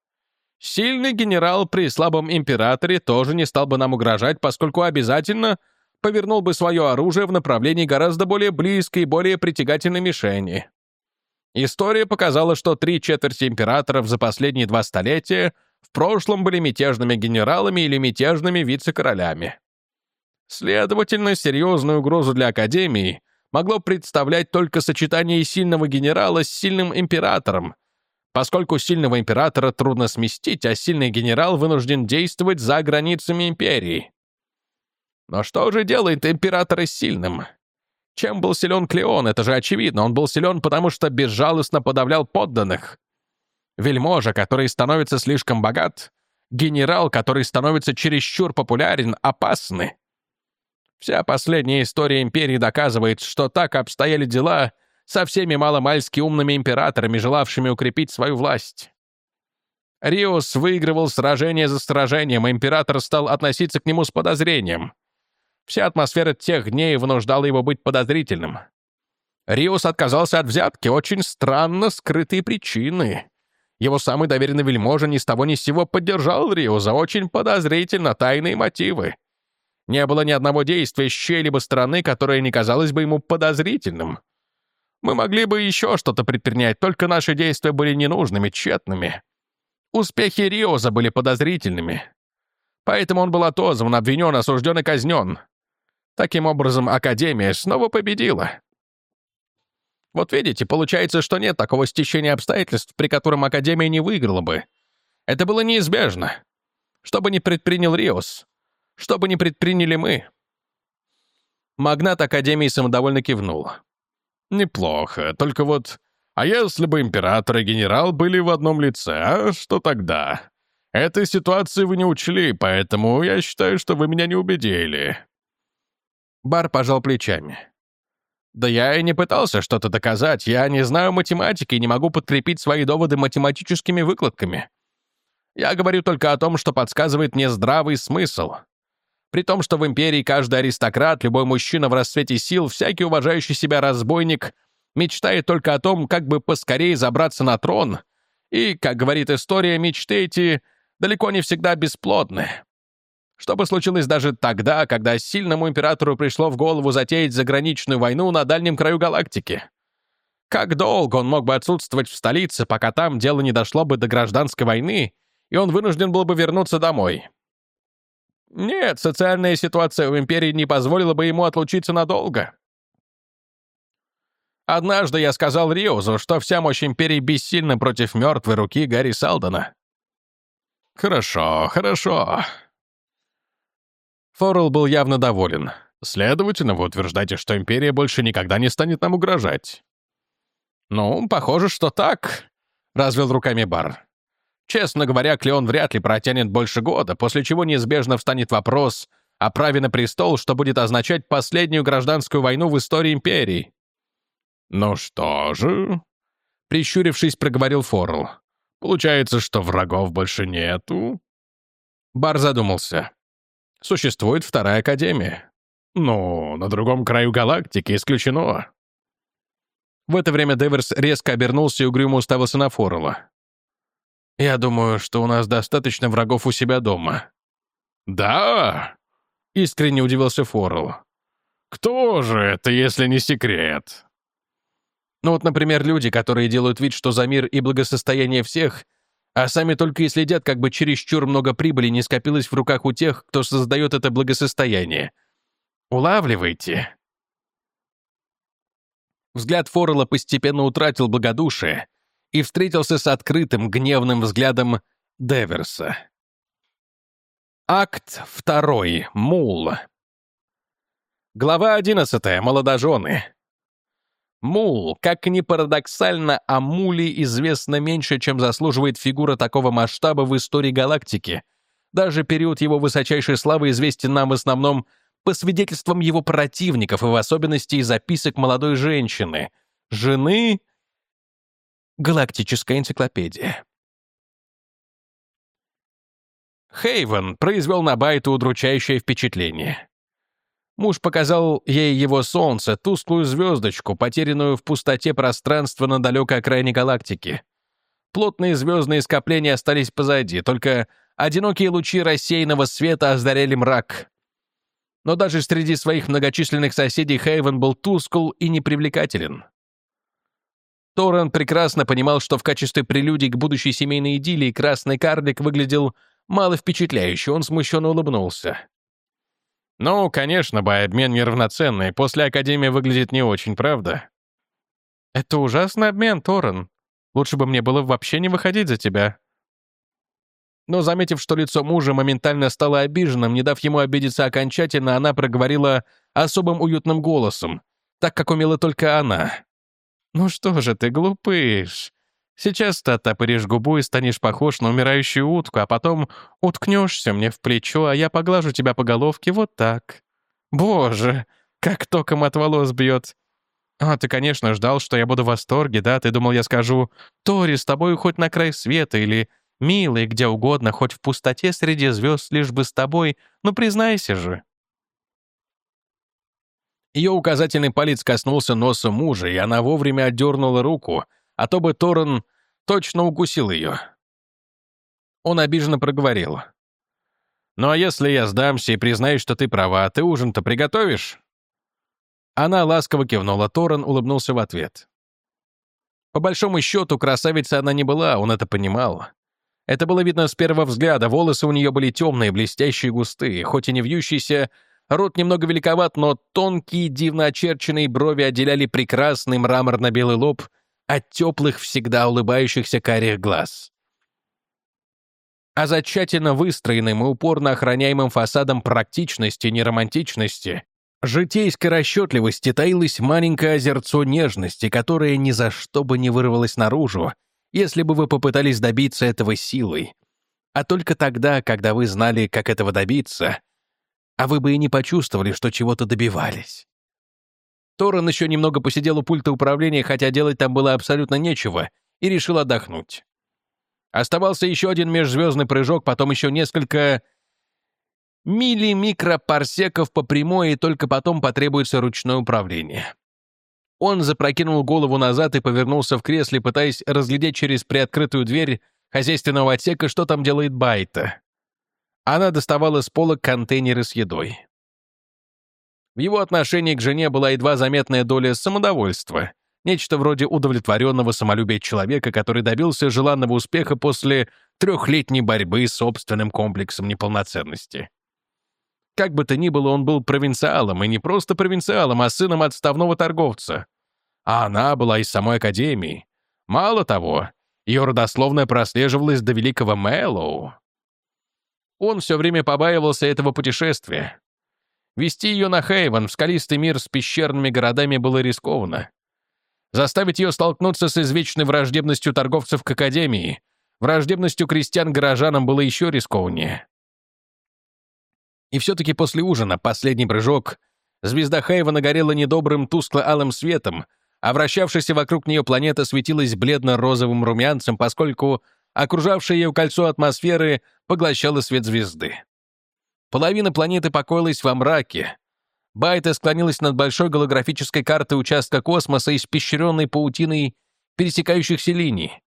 Сильный генерал при слабом императоре тоже не стал бы нам угрожать, поскольку обязательно повернул бы свое оружие в направлении гораздо более близкой и более притягательной мишени. История показала, что три четверти императоров за последние два столетия в прошлом были мятежными генералами или мятежными вице-королями. Следовательно, серьезную угрозу для Академии могло представлять только сочетание сильного генерала с сильным императором, поскольку сильного императора трудно сместить, а сильный генерал вынужден действовать за границами империи. Но что же делает императора сильным? Чем был силен Клеон, это же очевидно. Он был силен, потому что безжалостно подавлял подданных. Вельможа, который становится слишком богат, генерал, который становится чересчур популярен, опасны. Вся последняя история империи доказывает, что так обстояли дела со всеми маломальски умными императорами, желавшими укрепить свою власть. Риус выигрывал сражение за сражением, и император стал относиться к нему с подозрением. Вся атмосфера тех дней вынуждала его быть подозрительным. Риус отказался от взятки, очень странно скрытые причины. Его самый доверенный вельможа ни с того ни с сего поддержал Риуза, очень подозрительно, тайные мотивы. Не было ни одного действия с чьей-либо стороны, которое не казалось бы ему подозрительным. Мы могли бы еще что-то предпринять, только наши действия были ненужными, тщетными. Успехи Риоза были подозрительными. Поэтому он был отозван, обвинен, осужден и казнен. Таким образом, Академия снова победила. Вот видите, получается, что нет такого стечения обстоятельств, при котором Академия не выиграла бы. Это было неизбежно. Что бы ни предпринял Риос, что бы ни предприняли мы. Магнат Академии самодовольно кивнул. Неплохо, только вот... А если бы император и генерал были в одном лице, а что тогда? Этой ситуации вы не учли, поэтому я считаю, что вы меня не убедили. Бар пожал плечами. «Да я и не пытался что-то доказать. Я не знаю математики и не могу подкрепить свои доводы математическими выкладками. Я говорю только о том, что подсказывает мне здравый смысл. При том, что в империи каждый аристократ, любой мужчина в расцвете сил, всякий уважающий себя разбойник мечтает только о том, как бы поскорее забраться на трон. И, как говорит история, мечты эти далеко не всегда бесплодны. Что бы случилось даже тогда, когда сильному императору пришло в голову затеять заграничную войну на дальнем краю галактики? Как долго он мог бы отсутствовать в столице, пока там дело не дошло бы до гражданской войны, и он вынужден был бы вернуться домой? Нет, социальная ситуация в империи не позволила бы ему отлучиться надолго. Однажды я сказал Риозу, что вся мощь империи бессильна против мертвой руки Гарри Салдена. «Хорошо, хорошо», Форрелл был явно доволен. «Следовательно, вы утверждаете, что Империя больше никогда не станет нам угрожать?» «Ну, похоже, что так», — развел руками Бар. «Честно говоря, Клеон вряд ли протянет больше года, после чего неизбежно встанет вопрос о праве на престол, что будет означать последнюю гражданскую войну в истории Империи». «Ну что же?» — прищурившись, проговорил Форрелл. «Получается, что врагов больше нету?» Бар задумался. Существует вторая академия. Но на другом краю галактики исключено. В это время Деверс резко обернулся и угрюмо уставился на Форрелла. «Я думаю, что у нас достаточно врагов у себя дома». «Да?» — искренне удивился Форрелл. «Кто же это, если не секрет?» Ну вот, например, люди, которые делают вид, что за мир и благосостояние всех — а сами только и следят, как бы чересчур много прибыли не скопилось в руках у тех, кто создает это благосостояние. Улавливайте. Взгляд Форрелла постепенно утратил благодушие и встретился с открытым, гневным взглядом Деверса. Акт второй. Мул. Глава одиннадцатая. Молодожены. Мул, как ни парадоксально, о Муле известно меньше, чем заслуживает фигура такого масштаба в истории галактики. Даже период его высочайшей славы известен нам в основном по свидетельствам его противников и в особенности из записок молодой женщины, жены Галактическая энциклопедия. Хейвен произвел на Байту удручающее впечатление. Муж показал ей его солнце, тусклую звездочку, потерянную в пустоте пространства на далекой окраине галактики. Плотные звездные скопления остались позади, только одинокие лучи рассеянного света оздаряли мрак. Но даже среди своих многочисленных соседей Хейвен был тускл и непривлекателен. Торрен прекрасно понимал, что в качестве прелюдий к будущей семейной идиллии красный карлик выглядел мало впечатляюще, он смущенно улыбнулся. Ну, конечно, бай-обмен неравноценный. После Академии выглядит не очень, правда? Это ужасный обмен, Торрен. Лучше бы мне было вообще не выходить за тебя. Но, заметив, что лицо мужа моментально стало обиженным, не дав ему обидеться окончательно, она проговорила особым уютным голосом, так как умела только она. «Ну что же ты, глупыш? Сейчас ты оттопыришь губу и станешь похож на умирающую утку, а потом уткнешься мне в плечо, а я поглажу тебя по головке вот так. Боже, как током от волос бьет. А, ты, конечно, ждал, что я буду в восторге, да? Ты думал, я скажу, «Тори, с тобой хоть на край света» или «Милый, где угодно, хоть в пустоте среди звезд, лишь бы с тобой». Ну, признайся же. Ее указательный палец коснулся носа мужа, и она вовремя отдернула руку — а то бы Торрен точно укусил ее. Он обиженно проговорил. «Ну а если я сдамся и признаюсь, что ты права, ты ужин-то приготовишь?» Она ласково кивнула, Торрен улыбнулся в ответ. По большому счету, красавица она не была, он это понимал. Это было видно с первого взгляда, волосы у нее были темные, блестящие, густые, хоть и не вьющиеся, рот немного великоват, но тонкие, дивно очерченные брови отделяли прекрасный мраморно-белый лоб от теплых, всегда улыбающихся карих глаз. А за тщательно выстроенным и упорно охраняемым фасадом практичности, не романтичности, житейской расчетливости таилось маленькое озерцо нежности, которое ни за что бы не вырвалось наружу, если бы вы попытались добиться этого силой. А только тогда, когда вы знали, как этого добиться, а вы бы и не почувствовали, что чего-то добивались. Торрен еще немного посидел у пульта управления, хотя делать там было абсолютно нечего, и решил отдохнуть. Оставался еще один межзвездный прыжок, потом еще несколько милли-микропарсеков по прямой, и только потом потребуется ручное управление. Он запрокинул голову назад и повернулся в кресле, пытаясь разглядеть через приоткрытую дверь хозяйственного отсека, что там делает Байта. Она доставала с пола контейнеры с едой. В его отношении к жене была едва заметная доля самодовольства, нечто вроде удовлетворенного самолюбия человека, который добился желанного успеха после трехлетней борьбы с собственным комплексом неполноценности. Как бы то ни было, он был провинциалом, и не просто провинциалом, а сыном отставного торговца. А она была из самой Академии. Мало того, ее родословная прослеживалась до великого Мэллоу. Он все время побаивался этого путешествия. Вести ее на Хейвен, в скалистый мир с пещерными городами, было рискованно. Заставить ее столкнуться с извечной враждебностью торговцев к Академии, враждебностью крестьян горожанам было еще рискованнее. И все-таки после ужина, последний прыжок, звезда Хейвена горела недобрым тускло-алым светом, а вращавшаяся вокруг нее планета светилась бледно-розовым румянцем, поскольку окружавшее ее кольцо атмосферы поглощало свет звезды. Половина планеты покоилась во мраке. Байта склонилась над большой голографической картой участка космоса, испещренной паутиной пересекающихся линий.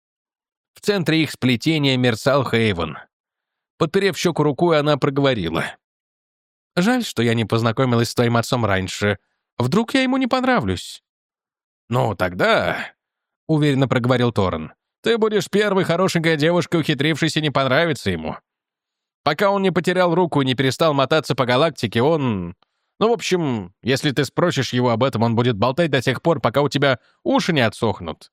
В центре их сплетения мерцал Хейвен. Подперев щеку рукой, она проговорила. «Жаль, что я не познакомилась с твоим отцом раньше. Вдруг я ему не понравлюсь?» «Ну, тогда...» — уверенно проговорил Торрен. «Ты будешь первой хорошенькой девушкой, ухитрившейся не понравиться ему. Пока он не потерял руку и не перестал мотаться по галактике, он... Ну, в общем, если ты спросишь его об этом, он будет болтать до тех пор, пока у тебя уши не отсохнут.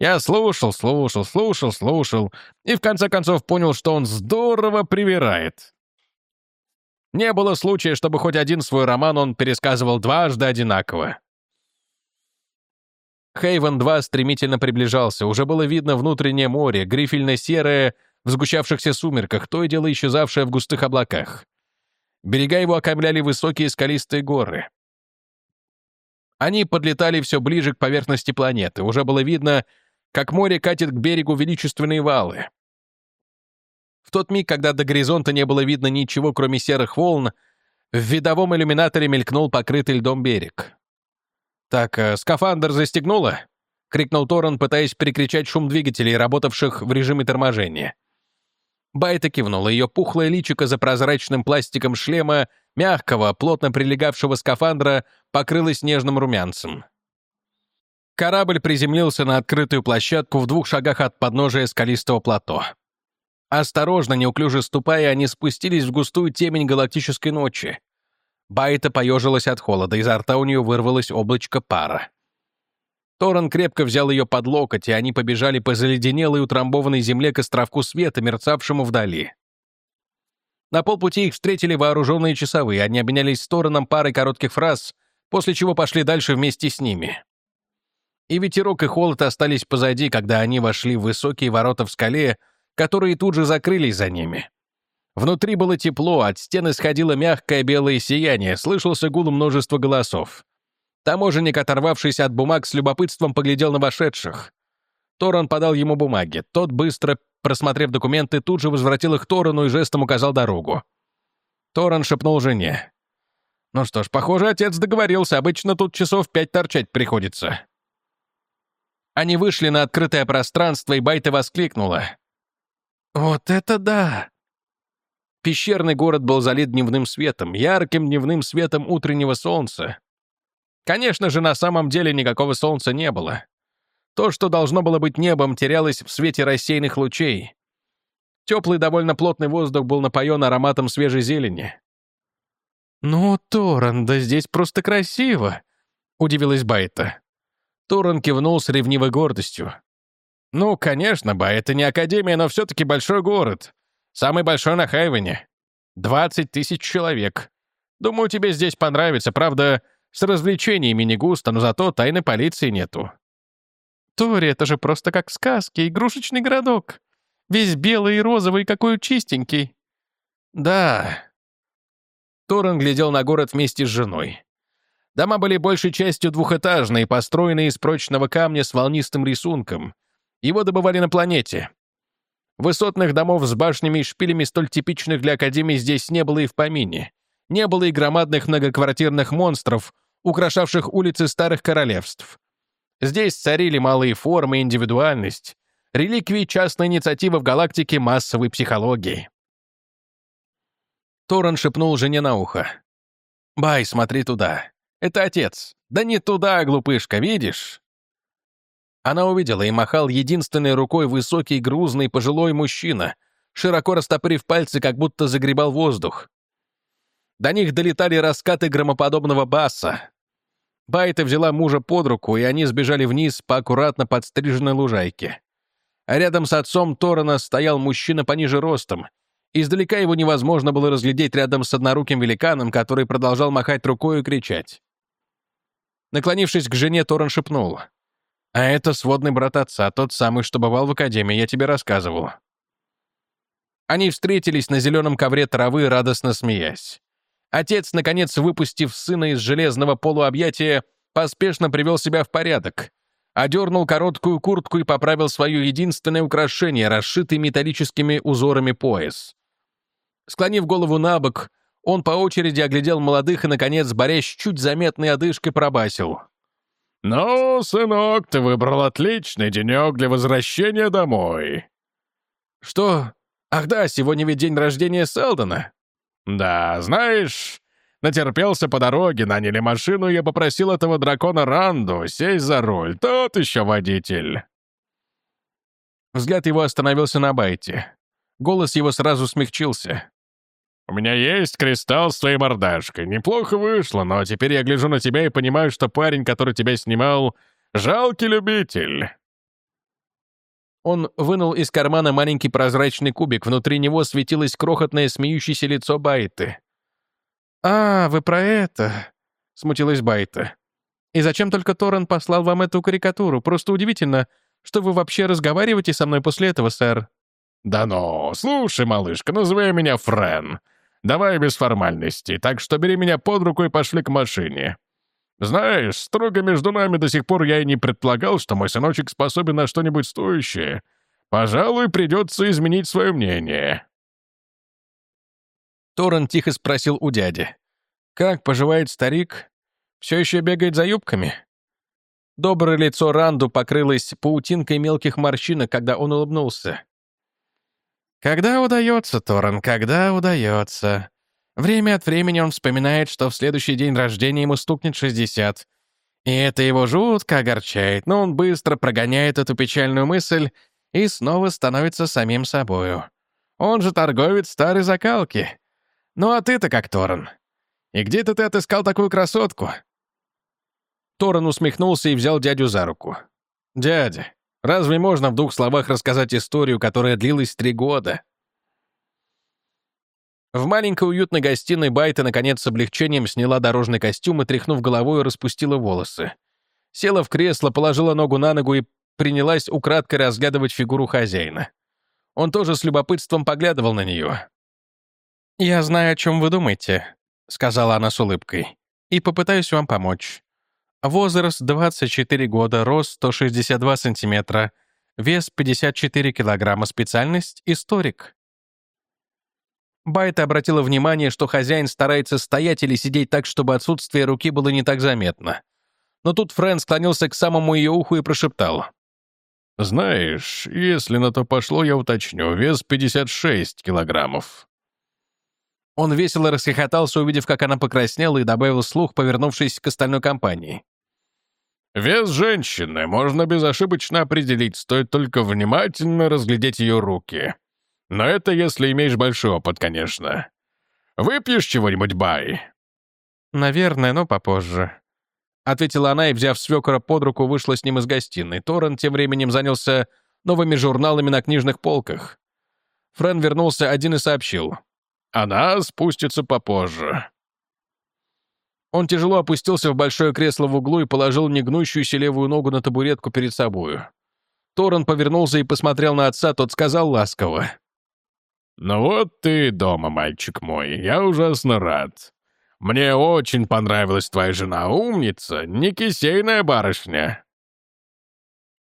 Я слушал, слушал, слушал, слушал, и в конце концов понял, что он здорово привирает. Не было случая, чтобы хоть один свой роман он пересказывал дважды одинаково. Хейвен-2 стремительно приближался, уже было видно внутреннее море, грифельно-серое, в сгущавшихся сумерках, то и дело исчезавшее в густых облаках. Берега его окаймляли высокие скалистые горы. Они подлетали все ближе к поверхности планеты. Уже было видно, как море катит к берегу величественные валы. В тот миг, когда до горизонта не было видно ничего, кроме серых волн, в видовом иллюминаторе мелькнул покрытый льдом берег. «Так, э, скафандр застегнуло?» — крикнул Торрен, пытаясь перекричать шум двигателей, работавших в режиме торможения. Байта кивнула, ее пухлое личико за прозрачным пластиком шлема, мягкого, плотно прилегавшего скафандра, покрылось нежным румянцем. Корабль приземлился на открытую площадку в двух шагах от подножия скалистого плато. Осторожно, неуклюже ступая, они спустились в густую темень галактической ночи. Байта поежилась от холода, изо рта у нее вырвалось облачко пара. Торрен крепко взял ее под локоть, и они побежали по заледенелой утрамбованной земле к островку света, мерцавшему вдали. На полпути их встретили вооруженные часовые, они обменялись с Торреном парой коротких фраз, после чего пошли дальше вместе с ними. И ветерок, и холод остались позади, когда они вошли в высокие ворота в скале, которые тут же закрылись за ними. Внутри было тепло, от стен исходило мягкое белое сияние, слышался гул множества голосов. Таможенник, оторвавшись от бумаг, с любопытством поглядел на вошедших. Торон подал ему бумаги. Тот, быстро просмотрев документы, тут же возвратил их Торону и жестом указал дорогу. Торон шепнул жене. «Ну что ж, похоже, отец договорился. Обычно тут часов пять торчать приходится». Они вышли на открытое пространство, и Байта воскликнула. «Вот это да!» Пещерный город был залит дневным светом, ярким дневным светом утреннего солнца. Конечно же, на самом деле никакого солнца не было. То, что должно было быть небом, терялось в свете рассеянных лучей. Теплый, довольно плотный воздух был напоен ароматом свежей зелени. «Ну, Торан, да здесь просто красиво!» — удивилась Байта. Торан кивнул с ревнивой гордостью. «Ну, конечно, Бай, не Академия, но все-таки большой город. Самый большой на Хайвене. 20 тысяч человек. Думаю, тебе здесь понравится. Правда, с развлечениями не густо, но зато тайны полиции нету». «Тори, это же просто как в сказке, игрушечный городок. Весь белый и розовый, какой чистенький». «Да». Торрен глядел на город вместе с женой. Дома были большей частью двухэтажные, построенные из прочного камня с волнистым рисунком. Его добывали на планете. Высотных домов с башнями и шпилями, столь типичных для Академии, здесь не было и в помине. Не было и громадных многоквартирных монстров, украшавших улицы старых королевств. Здесь царили малые формы и индивидуальность, реликвии частной инициативы в галактике массовой психологии. Торрен шепнул жене на ухо. «Бай, смотри туда. Это отец. Да не туда, глупышка, видишь?» Она увидела и махал единственной рукой высокий, грузный, пожилой мужчина, широко растопырив пальцы, как будто загребал воздух. До них долетали раскаты громоподобного баса. Байта взяла мужа под руку, и они сбежали вниз по аккуратно подстриженной лужайке. А рядом с отцом Торана стоял мужчина пониже ростом. Издалека его невозможно было разглядеть рядом с одноруким великаном, который продолжал махать рукой и кричать. Наклонившись к жене, Торан шепнул. «А это сводный брат отца, тот самый, что бывал в академии, я тебе рассказывал». Они встретились на зеленом ковре травы, радостно смеясь. Отец, наконец, выпустив сына из железного полуобъятия, поспешно привел себя в порядок. Одернул короткую куртку и поправил свое единственное украшение, расшитый металлическими узорами пояс. Склонив голову на бок, он по очереди оглядел молодых и, наконец, борясь чуть заметной одышкой, пробасил. «Ну, сынок, ты выбрал отличный денек для возвращения домой». «Что? Ах да, сегодня ведь день рождения Селдона». «Да, знаешь, натерпелся по дороге, наняли машину, я попросил этого дракона Ранду сесть за руль. Тот еще водитель». Взгляд его остановился на Байте. Голос его сразу смягчился. «У меня есть кристалл с твоей мордашкой. Неплохо вышло, но теперь я гляжу на тебя и понимаю, что парень, который тебя снимал, жалкий любитель». Он вынул из кармана маленький прозрачный кубик, внутри него светилось крохотное смеющееся лицо Байты. «А, вы про это?» — смутилась Байта. «И зачем только Торрен послал вам эту карикатуру? Просто удивительно, что вы вообще разговариваете со мной после этого, сэр». «Да ну, слушай, малышка, называй меня Френ. Давай без формальностей, так что бери меня под руку и пошли к машине. Знаешь, строго между нами до сих пор я и не предполагал, что мой сыночек способен на что-нибудь стоящее. Пожалуй, придется изменить свое мнение». Торрен тихо спросил у дяди. «Как поживает старик? Все еще бегает за юбками?» Доброе лицо Ранду покрылось паутинкой мелких морщинок, когда он улыбнулся. «Когда удается, Торрен, когда удается. Время от времени он вспоминает, что в следующий день рождения ему стукнет 60. И это его жутко огорчает, но он быстро прогоняет эту печальную мысль и снова становится самим собою. Он же торговец старой закалки. Ну а ты-то как, Торрен? И где-то ты отыскал такую красотку?» Торрен усмехнулся и взял дядю за руку. «Дядя, разве можно в двух словах рассказать историю, которая длилась три года?» В маленькой уютной гостиной Байта, наконец, с облегчением сняла дорожный костюм и, тряхнув головой, распустила волосы. Села в кресло, положила ногу на ногу и принялась украдкой разглядывать фигуру хозяина. Он тоже с любопытством поглядывал на нее. «Я знаю, о чем вы думаете», — сказала она с улыбкой, «и попытаюсь вам помочь. Возраст 24 года, рост 162 сантиметра, вес 54 килограмма, специальность — историк. Байта обратила внимание, что хозяин старается стоять или сидеть так, чтобы отсутствие руки было не так заметно. Но тут Фрэн склонился к самому ее уху и прошептал. «Знаешь, если на то пошло, я уточню, вес 56 килограммов». Он весело расхохотался, увидев, как она покраснела, и добавил слух, повернувшись к остальной компании. «Вес женщины можно безошибочно определить, стоит только внимательно разглядеть ее руки. Но это если имеешь большой опыт, конечно. Выпьешь чего-нибудь, Бай?» «Наверное, но попозже», — ответила она и, взяв свекора под руку, вышла с ним из гостиной. Торрен тем временем занялся новыми журналами на книжных полках. Френ вернулся один и сообщил. «Она спустится попозже». Он тяжело опустился в большое кресло в углу и положил негнущуюся левую ногу на табуретку перед собою. Торрен повернулся и посмотрел на отца, тот сказал ласково. «Ну вот ты дома, мальчик мой, я ужасно рад. Мне очень понравилась твоя жена, умница, не кисейная барышня».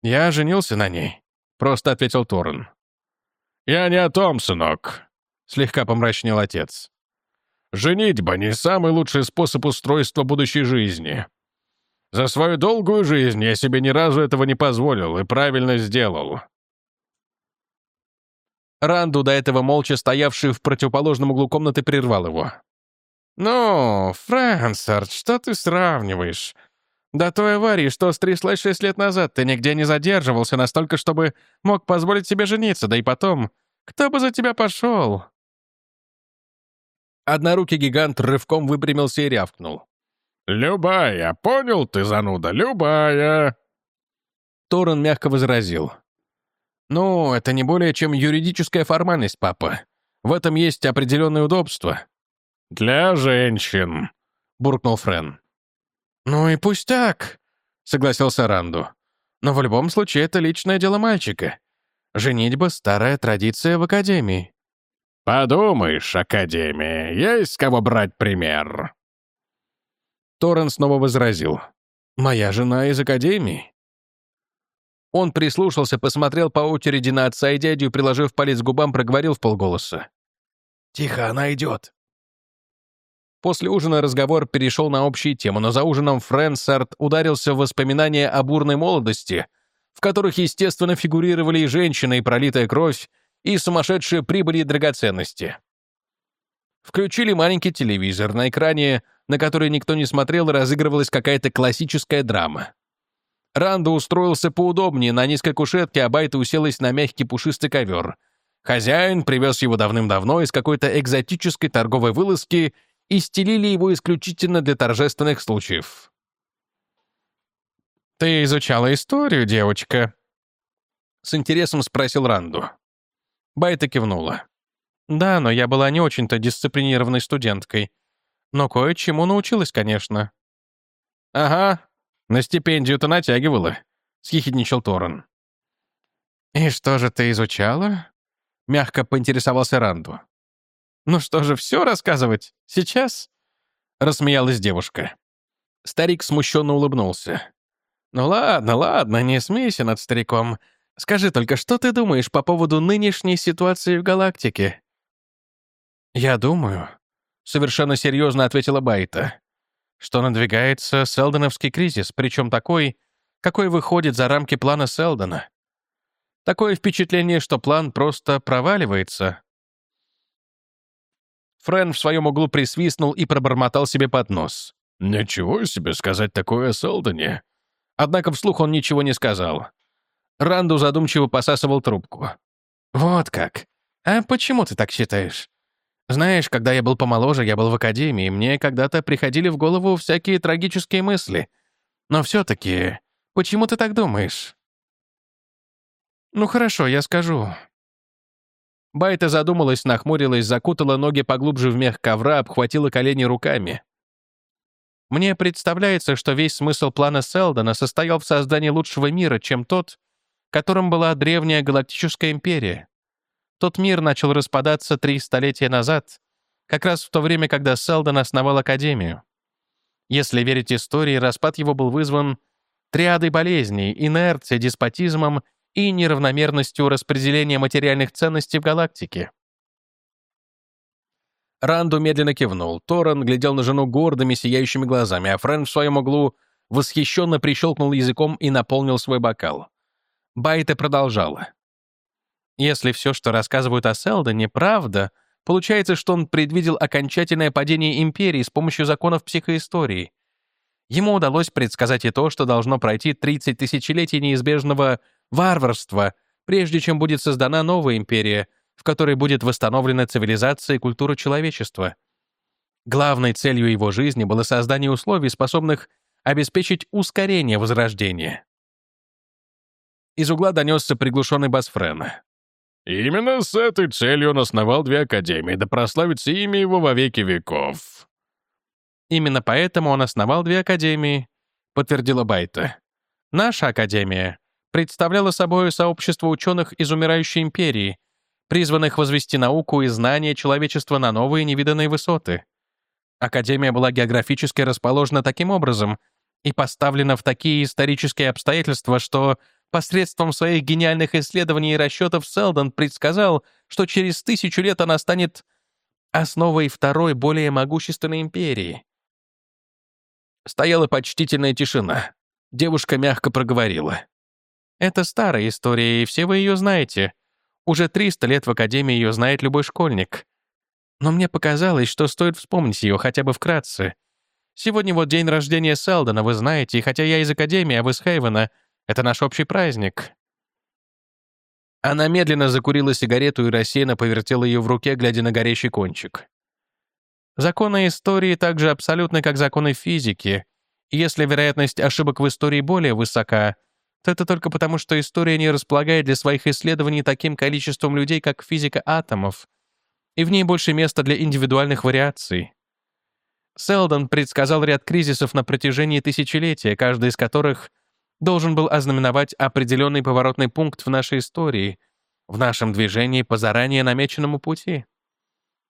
«Я женился на ней», — просто ответил Торрен. «Я не о том, сынок», — слегка помрачнел отец. «Женитьба — не самый лучший способ устройства будущей жизни. За свою долгую жизнь я себе ни разу этого не позволил и правильно сделал. Ранду, до этого молча стоявший в противоположном углу комнаты, прервал его. «Ну, Франсард, что ты сравниваешь? До той аварии, что стряслась шесть лет назад, ты нигде не задерживался настолько, чтобы мог позволить себе жениться, да и потом, кто бы за тебя пошел?» Однорукий гигант рывком выпрямился и рявкнул. «Любая, понял ты, зануда, любая!» Торрен мягко возразил. «Ну, это не более чем юридическая формальность, папа. В этом есть определенное удобство». «Для женщин», — буркнул Френ. «Ну и пусть так», — согласился Ранду. «Но в любом случае это личное дело мальчика. Женитьба — старая традиция в Академии». «Подумаешь, Академия, есть с кого брать пример». Торрен снова возразил. «Моя жена из Академии». Он прислушался, посмотрел по очереди на отца и дядю, приложив палец к губам, проговорил в полголоса. «Тихо, она идет». После ужина разговор перешел на общие темы, но за ужином Фрэнсард ударился в воспоминания о бурной молодости, в которых, естественно, фигурировали и женщины, и пролитая кровь, и сумасшедшие прибыли и драгоценности. Включили маленький телевизор. На экране, на который никто не смотрел, разыгрывалась какая-то классическая драма. Ранда устроился поудобнее на низкой кушетке, а Байта уселась на мягкий пушистый ковер. Хозяин привез его давным-давно из какой-то экзотической торговой вылазки и стелили его исключительно для торжественных случаев. «Ты изучала историю, девочка?» С интересом спросил Ранду. Байта кивнула. «Да, но я была не очень-то дисциплинированной студенткой. Но кое-чему научилась, конечно». «Ага, на стипендию-то натягивала», — съехидничал Торрен. «И что же ты изучала?» — мягко поинтересовался Ранду. «Ну что же, все рассказывать? Сейчас?» — рассмеялась девушка. Старик смущенно улыбнулся. «Ну ладно, ладно, не смейся над стариком. Скажи только, что ты думаешь по поводу нынешней ситуации в галактике?» «Я думаю», — совершенно серьезно ответила Байта, что надвигается Селдоновский кризис, причем такой, какой выходит за рамки плана Селдона. Такое впечатление, что план просто проваливается. Френ в своем углу присвистнул и пробормотал себе под нос. «Ничего себе сказать такое о Селдоне!» Однако вслух он ничего не сказал. Ранду задумчиво посасывал трубку. «Вот как. А почему ты так считаешь? Знаешь, когда я был помоложе, я был в академии, мне когда-то приходили в голову всякие трагические мысли. Но все-таки, почему ты так думаешь?» «Ну хорошо, я скажу. Байта задумалась, нахмурилась, закутала ноги поглубже в мех ковра, обхватила колени руками. Мне представляется, что весь смысл плана Селдона состоял в создании лучшего мира, чем тот, которым была древняя галактическая империя. Тот мир начал распадаться три столетия назад, как раз в то время, когда Селдон основал Академию. Если верить истории, распад его был вызван триадой болезней, инерцией, деспотизмом и неравномерностью распределения материальных ценностей в галактике. Ранду медленно кивнул. Торрен глядел на жену гордыми, сияющими глазами, а Френ в своем углу восхищенно прищелкнул языком и наполнил свой бокал. Байта продолжала. «Если все, что рассказывают о Селдоне, правда, получается, что он предвидел окончательное падение Империи с помощью законов психоистории. Ему удалось предсказать и то, что должно пройти 30 тысячелетий неизбежного варварства, прежде чем будет создана новая империя, в которой будет восстановлена цивилизация и культура человечества. Главной целью его жизни было создание условий, способных обеспечить ускорение возрождения. Из угла донесся приглушенный бас Френа. «Именно с этой целью он основал две академии, да прославится имя его во веки веков». «Именно поэтому он основал две академии», — подтвердила Байта. «Наша академия представляла собой сообщество ученых из умирающей империи, призванных возвести науку и знания человечества на новые невиданные высоты. Академия была географически расположена таким образом и поставлена в такие исторические обстоятельства, что посредством своих гениальных исследований и расчетов Селдон предсказал, что через тысячу лет она станет основой второй, более могущественной империи. Стояла почтительная тишина. Девушка мягко проговорила. «Это старая история, и все вы ее знаете. Уже 300 лет в Академии ее знает любой школьник. Но мне показалось, что стоит вспомнить ее хотя бы вкратце. Сегодня вот день рождения Селдона, вы знаете, и хотя я из Академии, а вы с Хейвена, это наш общий праздник». Она медленно закурила сигарету и рассеянно повертела ее в руке, глядя на горящий кончик. Законы истории так же абсолютны, как законы физики. И если вероятность ошибок в истории более высока, то это только потому, что история не располагает для своих исследований таким количеством людей, как физика атомов, и в ней больше места для индивидуальных вариаций. Селдон предсказал ряд кризисов на протяжении тысячелетия, каждый из которых должен был ознаменовать определенный поворотный пункт в нашей истории, в нашем движении по заранее намеченному пути.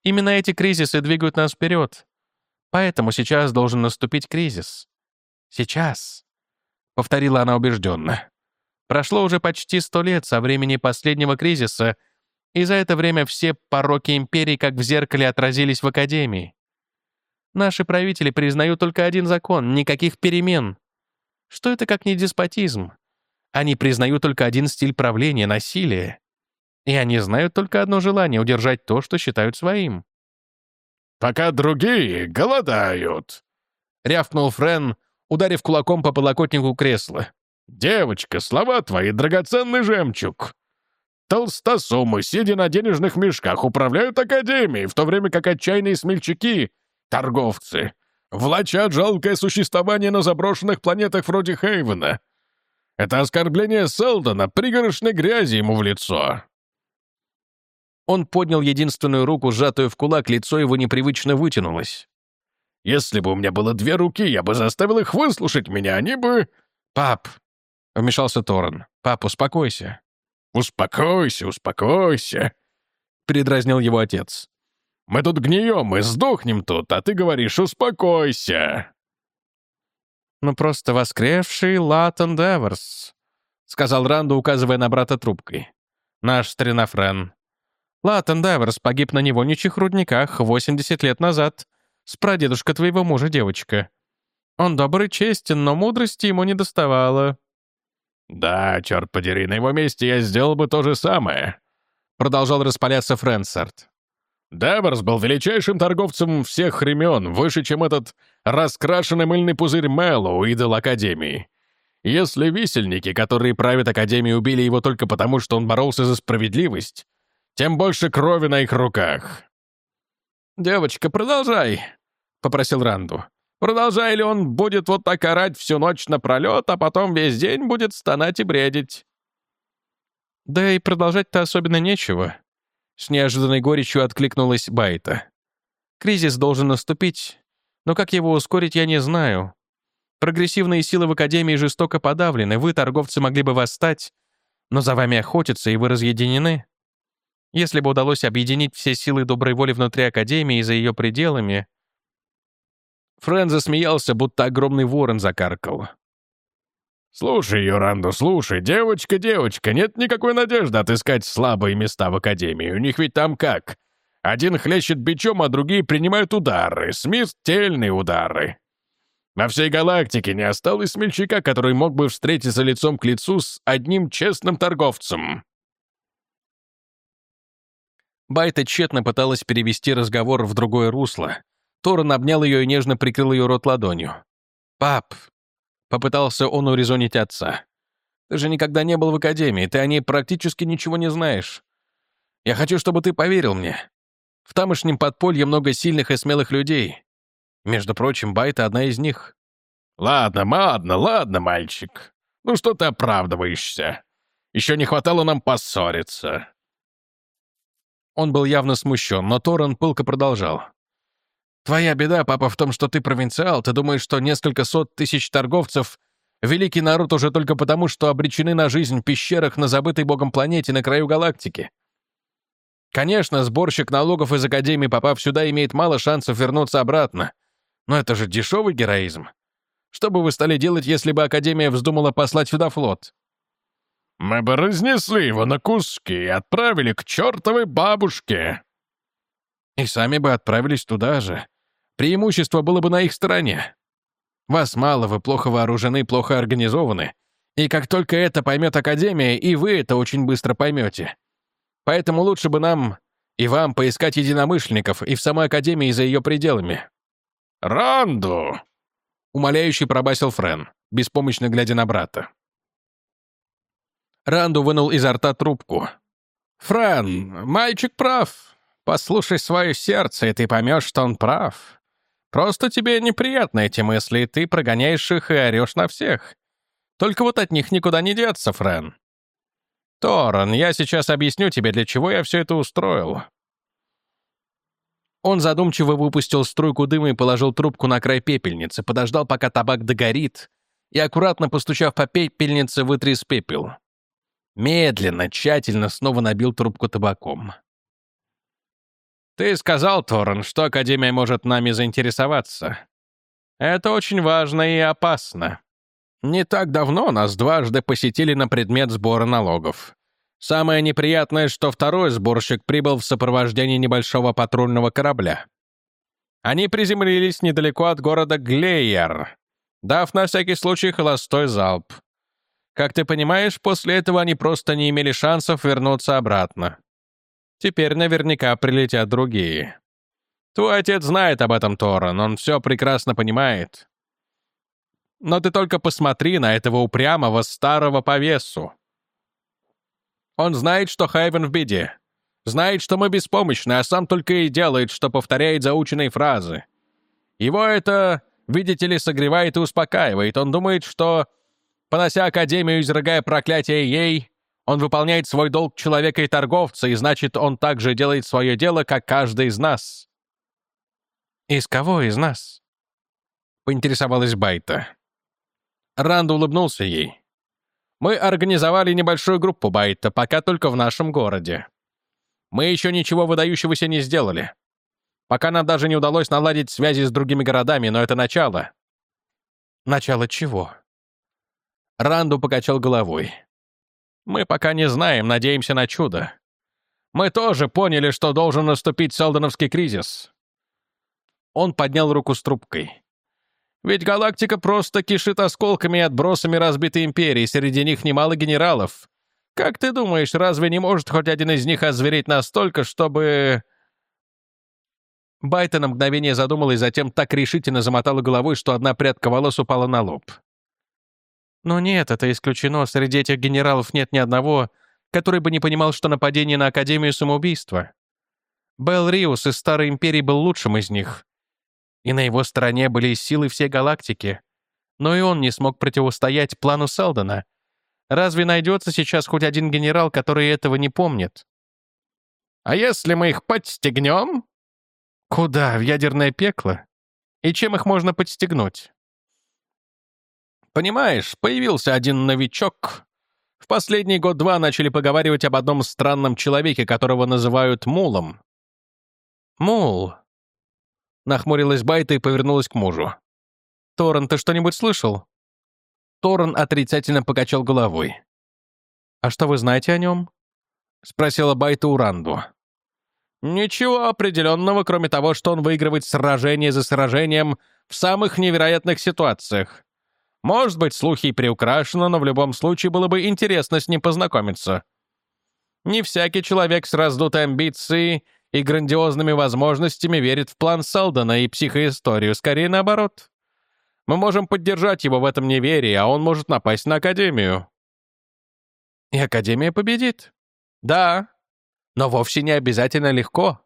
Именно эти кризисы двигают нас вперед. Поэтому сейчас должен наступить кризис. Сейчас. — повторила она убежденно. «Прошло уже почти сто лет со времени последнего кризиса, и за это время все пороки империи как в зеркале отразились в Академии. Наши правители признают только один закон — никаких перемен. Что это как не деспотизм? Они признают только один стиль правления — насилие. И они знают только одно желание — удержать то, что считают своим. «Пока другие голодают», — рявкнул Френ, ударив кулаком по подлокотнику кресла. «Девочка, слова твои — драгоценный жемчуг!» Толстосумы, сидя на денежных мешках, управляют Академией, в то время как отчаянные смельчаки, торговцы, влачат жалкое существование на заброшенных планетах вроде Хейвена. Это оскорбление Селдона, пригоршной грязи ему в лицо. Он поднял единственную руку, сжатую в кулак, лицо его непривычно вытянулось. Если бы у меня было две руки, я бы заставил их выслушать меня, они бы...» «Пап!» — вмешался Торрен. «Пап, успокойся». «Успокойся, успокойся», — передразнил его отец. «Мы тут гнием и сдохнем тут, а ты говоришь «успокойся». «Ну просто воскресший Латон Деверс», — сказал Ранду, указывая на брата трубкой. «Наш старина Френ. Латон Деверс погиб на невольничьих рудниках 80 лет назад, с прадедушка твоего мужа, девочка. Он добрый честен, но мудрости ему не доставало». «Да, черт подери, на его месте я сделал бы то же самое», — продолжал распаляться Фрэнсарт. Деверс был величайшим торговцем всех времен, выше, чем этот раскрашенный мыльный пузырь Мэллоу, идол Академии. Если висельники, которые правят Академией, убили его только потому, что он боролся за справедливость, тем больше крови на их руках. «Девочка, продолжай», — попросил Ранду. «Продолжай, или он будет вот так орать всю ночь напролет, а потом весь день будет стонать и бредить». «Да и продолжать-то особенно нечего», — с неожиданной горечью откликнулась Байта. «Кризис должен наступить, но как его ускорить, я не знаю. Прогрессивные силы в Академии жестоко подавлены, вы, торговцы, могли бы восстать, но за вами охотятся, и вы разъединены. Если бы удалось объединить все силы доброй воли внутри Академии и за ее пределами... Френ засмеялся, будто огромный ворон закаркал. «Слушай, Юранду, слушай, девочка, девочка, нет никакой надежды отыскать слабые места в Академии. У них ведь там как? Один хлещет бичом, а другие принимают удары, смертельные удары. На всей галактике не осталось смельчака, который мог бы встретиться лицом к лицу с одним честным торговцем. Байта тщетно пыталась перевести разговор в другое русло. Торн обнял ее и нежно прикрыл ее рот ладонью. «Пап!» — попытался он урезонить отца. «Ты же никогда не был в академии, ты о ней практически ничего не знаешь. Я хочу, чтобы ты поверил мне. В тамошнем подполье много сильных и смелых людей. Между прочим, Байта — одна из них. Ладно, ладно, ладно, мальчик. Ну что ты оправдываешься? Еще не хватало нам поссориться. Он был явно смущен, но Торрен пылко продолжал. «Твоя беда, папа, в том, что ты провинциал. Ты думаешь, что несколько сот тысяч торговцев — великий народ уже только потому, что обречены на жизнь в пещерах на забытой богом планете на краю галактики. Конечно, сборщик налогов из Академии, попав сюда, имеет мало шансов вернуться обратно. Но это же дешевый героизм. Что бы вы стали делать, если бы Академия вздумала послать сюда флот? Мы бы разнесли его на куски и отправили к чертовой бабушке. И сами бы отправились туда же. Преимущество было бы на их стороне. Вас мало, вы плохо вооружены, плохо организованы. И как только это поймет Академия, и вы это очень быстро поймете. Поэтому лучше бы нам и вам поискать единомышленников и в самой Академии за ее пределами. «Ранду!» — умоляющий пробасил Френ, беспомощно глядя на брата. Ранду вынул изо рта трубку. «Френ, мальчик прав. Послушай свое сердце, и ты поймешь, что он прав. Просто тебе неприятны эти мысли, и ты прогоняешь их и орешь на всех. Только вот от них никуда не деться, Френ. Торрен, я сейчас объясню тебе, для чего я все это устроил». Он задумчиво выпустил струйку дыма и положил трубку на край пепельницы, подождал, пока табак догорит, и, аккуратно постучав по пепельнице, вытряс пепел. Медленно, тщательно снова набил трубку табаком. «Ты сказал, Торрен, что Академия может нами заинтересоваться. Это очень важно и опасно. Не так давно нас дважды посетили на предмет сбора налогов. Самое неприятное, что второй сборщик прибыл в сопровождении небольшого патрульного корабля. Они приземлились недалеко от города Глейер, дав на всякий случай холостой залп. Как ты понимаешь, после этого они просто не имели шансов вернуться обратно. Теперь наверняка прилетят другие. Твой отец знает об этом, Торан, он все прекрасно понимает. Но ты только посмотри на этого упрямого старого повесу. Он знает, что Хайвен в беде. Знает, что мы беспомощны, а сам только и делает, что повторяет заученные фразы. Его это, видите ли, согревает и успокаивает. Он думает, что Понося Академию, изрыгая проклятие ей, он выполняет свой долг человека и торговца, и значит, он также делает свое дело, как каждый из нас. «Из кого из нас?» — поинтересовалась Байта. Ранд улыбнулся ей. «Мы организовали небольшую группу Байта, пока только в нашем городе. Мы еще ничего выдающегося не сделали. Пока нам даже не удалось наладить связи с другими городами, но это начало». «Начало чего?» Ранду покачал головой. «Мы пока не знаем, надеемся на чудо. Мы тоже поняли, что должен наступить Селдоновский кризис». Он поднял руку с трубкой. «Ведь галактика просто кишит осколками и отбросами разбитой империи, среди них немало генералов. Как ты думаешь, разве не может хоть один из них озвереть настолько, чтобы...» Байта на мгновение задумалась, затем так решительно замотала головой, что одна прядка волос упала на лоб. Но нет, это исключено. Среди этих генералов нет ни одного, который бы не понимал, что нападение на Академию — самоубийство. Белл Риус из Старой Империи был лучшим из них. И на его стороне были силы всей галактики. Но и он не смог противостоять плану Селдона. Разве найдется сейчас хоть один генерал, который этого не помнит? А если мы их подстегнем? Куда? В ядерное пекло? И чем их можно подстегнуть? Понимаешь, появился один новичок. В последний год-два начали поговаривать об одном странном человеке, которого называют Мулом. «Мул», — нахмурилась Байта и повернулась к мужу. «Торрен, ты что-нибудь слышал?» Торрен отрицательно покачал головой. «А что вы знаете о нем?» — спросила Байта Уранду. «Ничего определенного, кроме того, что он выигрывает сражение за сражением в самых невероятных ситуациях. Может быть, слухи и приукрашены, но в любом случае было бы интересно с ним познакомиться. Не всякий человек с раздутой амбицией и грандиозными возможностями верит в план Салдана и психоисторию, скорее наоборот. Мы можем поддержать его в этом неверии, а он может напасть на Академию. И Академия победит. Да. Но вовсе не обязательно легко.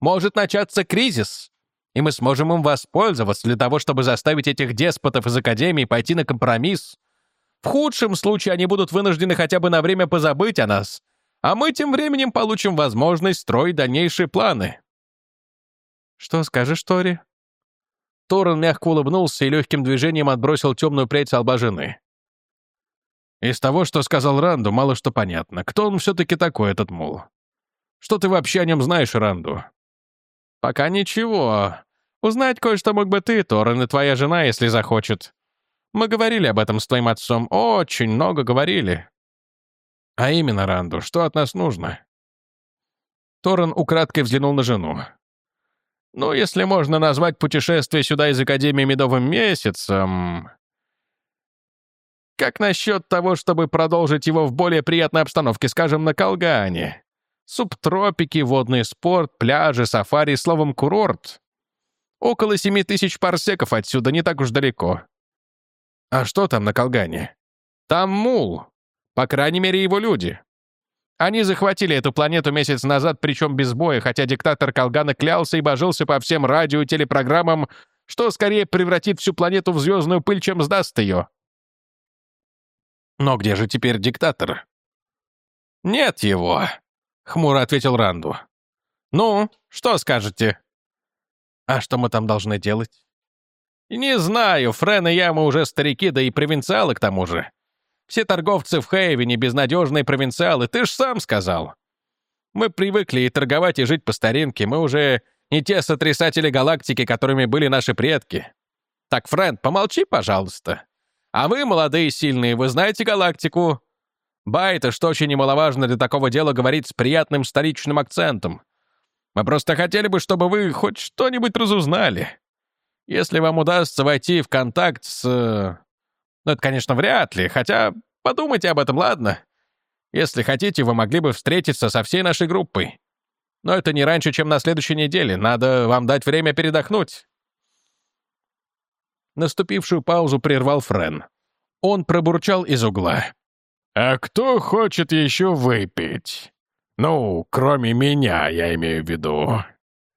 Может начаться кризис, и мы сможем им воспользоваться для того, чтобы заставить этих деспотов из Академии пойти на компромисс. В худшем случае они будут вынуждены хотя бы на время позабыть о нас, а мы тем временем получим возможность строить дальнейшие планы. Что скажешь, Тори? Торрен мягко улыбнулся и легким движением отбросил темную прядь с лба жены. Из того, что сказал Ранду, мало что понятно. Кто он все-таки такой, этот мул? Что ты вообще о нем знаешь, Ранду? Пока ничего. Узнать кое-что мог бы ты, Торрен, и твоя жена, если захочет. Мы говорили об этом с твоим отцом. Очень много говорили. А именно, Ранду, что от нас нужно? Торрен украдкой взглянул на жену. Ну, если можно назвать путешествие сюда из Академии Медовым Месяцем... Как насчет того, чтобы продолжить его в более приятной обстановке, скажем, на Колгане? Субтропики, водный спорт, пляжи, сафари, словом, курорт. Около семи тысяч парсеков отсюда, не так уж далеко. А что там на Колгане? Там мул. По крайней мере, его люди. Они захватили эту планету месяц назад, причем без боя, хотя диктатор Колгана клялся и божился по всем радио и телепрограммам, что скорее превратит всю планету в звездную пыль, чем сдаст ее. Но где же теперь диктатор? Нет его, — хмуро ответил Ранду. Ну, что скажете? А что мы там должны делать? Не знаю, Френ и я, мы уже старики, да и провинциалы к тому же. Все торговцы в Хейвене безнадежные провинциалы, ты ж сам сказал. Мы привыкли и торговать, и жить по старинке. Мы уже не те сотрясатели галактики, которыми были наши предки. Так, Фрэнд, помолчи, пожалуйста. А вы, молодые и сильные, вы знаете галактику. Байта, что очень немаловажно для такого дела, говорить с приятным столичным акцентом. Мы просто хотели бы, чтобы вы хоть что-нибудь разузнали. Если вам удастся войти в контакт с... Ну, это, конечно, вряд ли, хотя подумайте об этом, ладно? Если хотите, вы могли бы встретиться со всей нашей группой. Но это не раньше, чем на следующей неделе. Надо вам дать время передохнуть». Наступившую паузу прервал Френ. Он пробурчал из угла. «А кто хочет еще выпить? Ну, кроме меня, я имею в виду».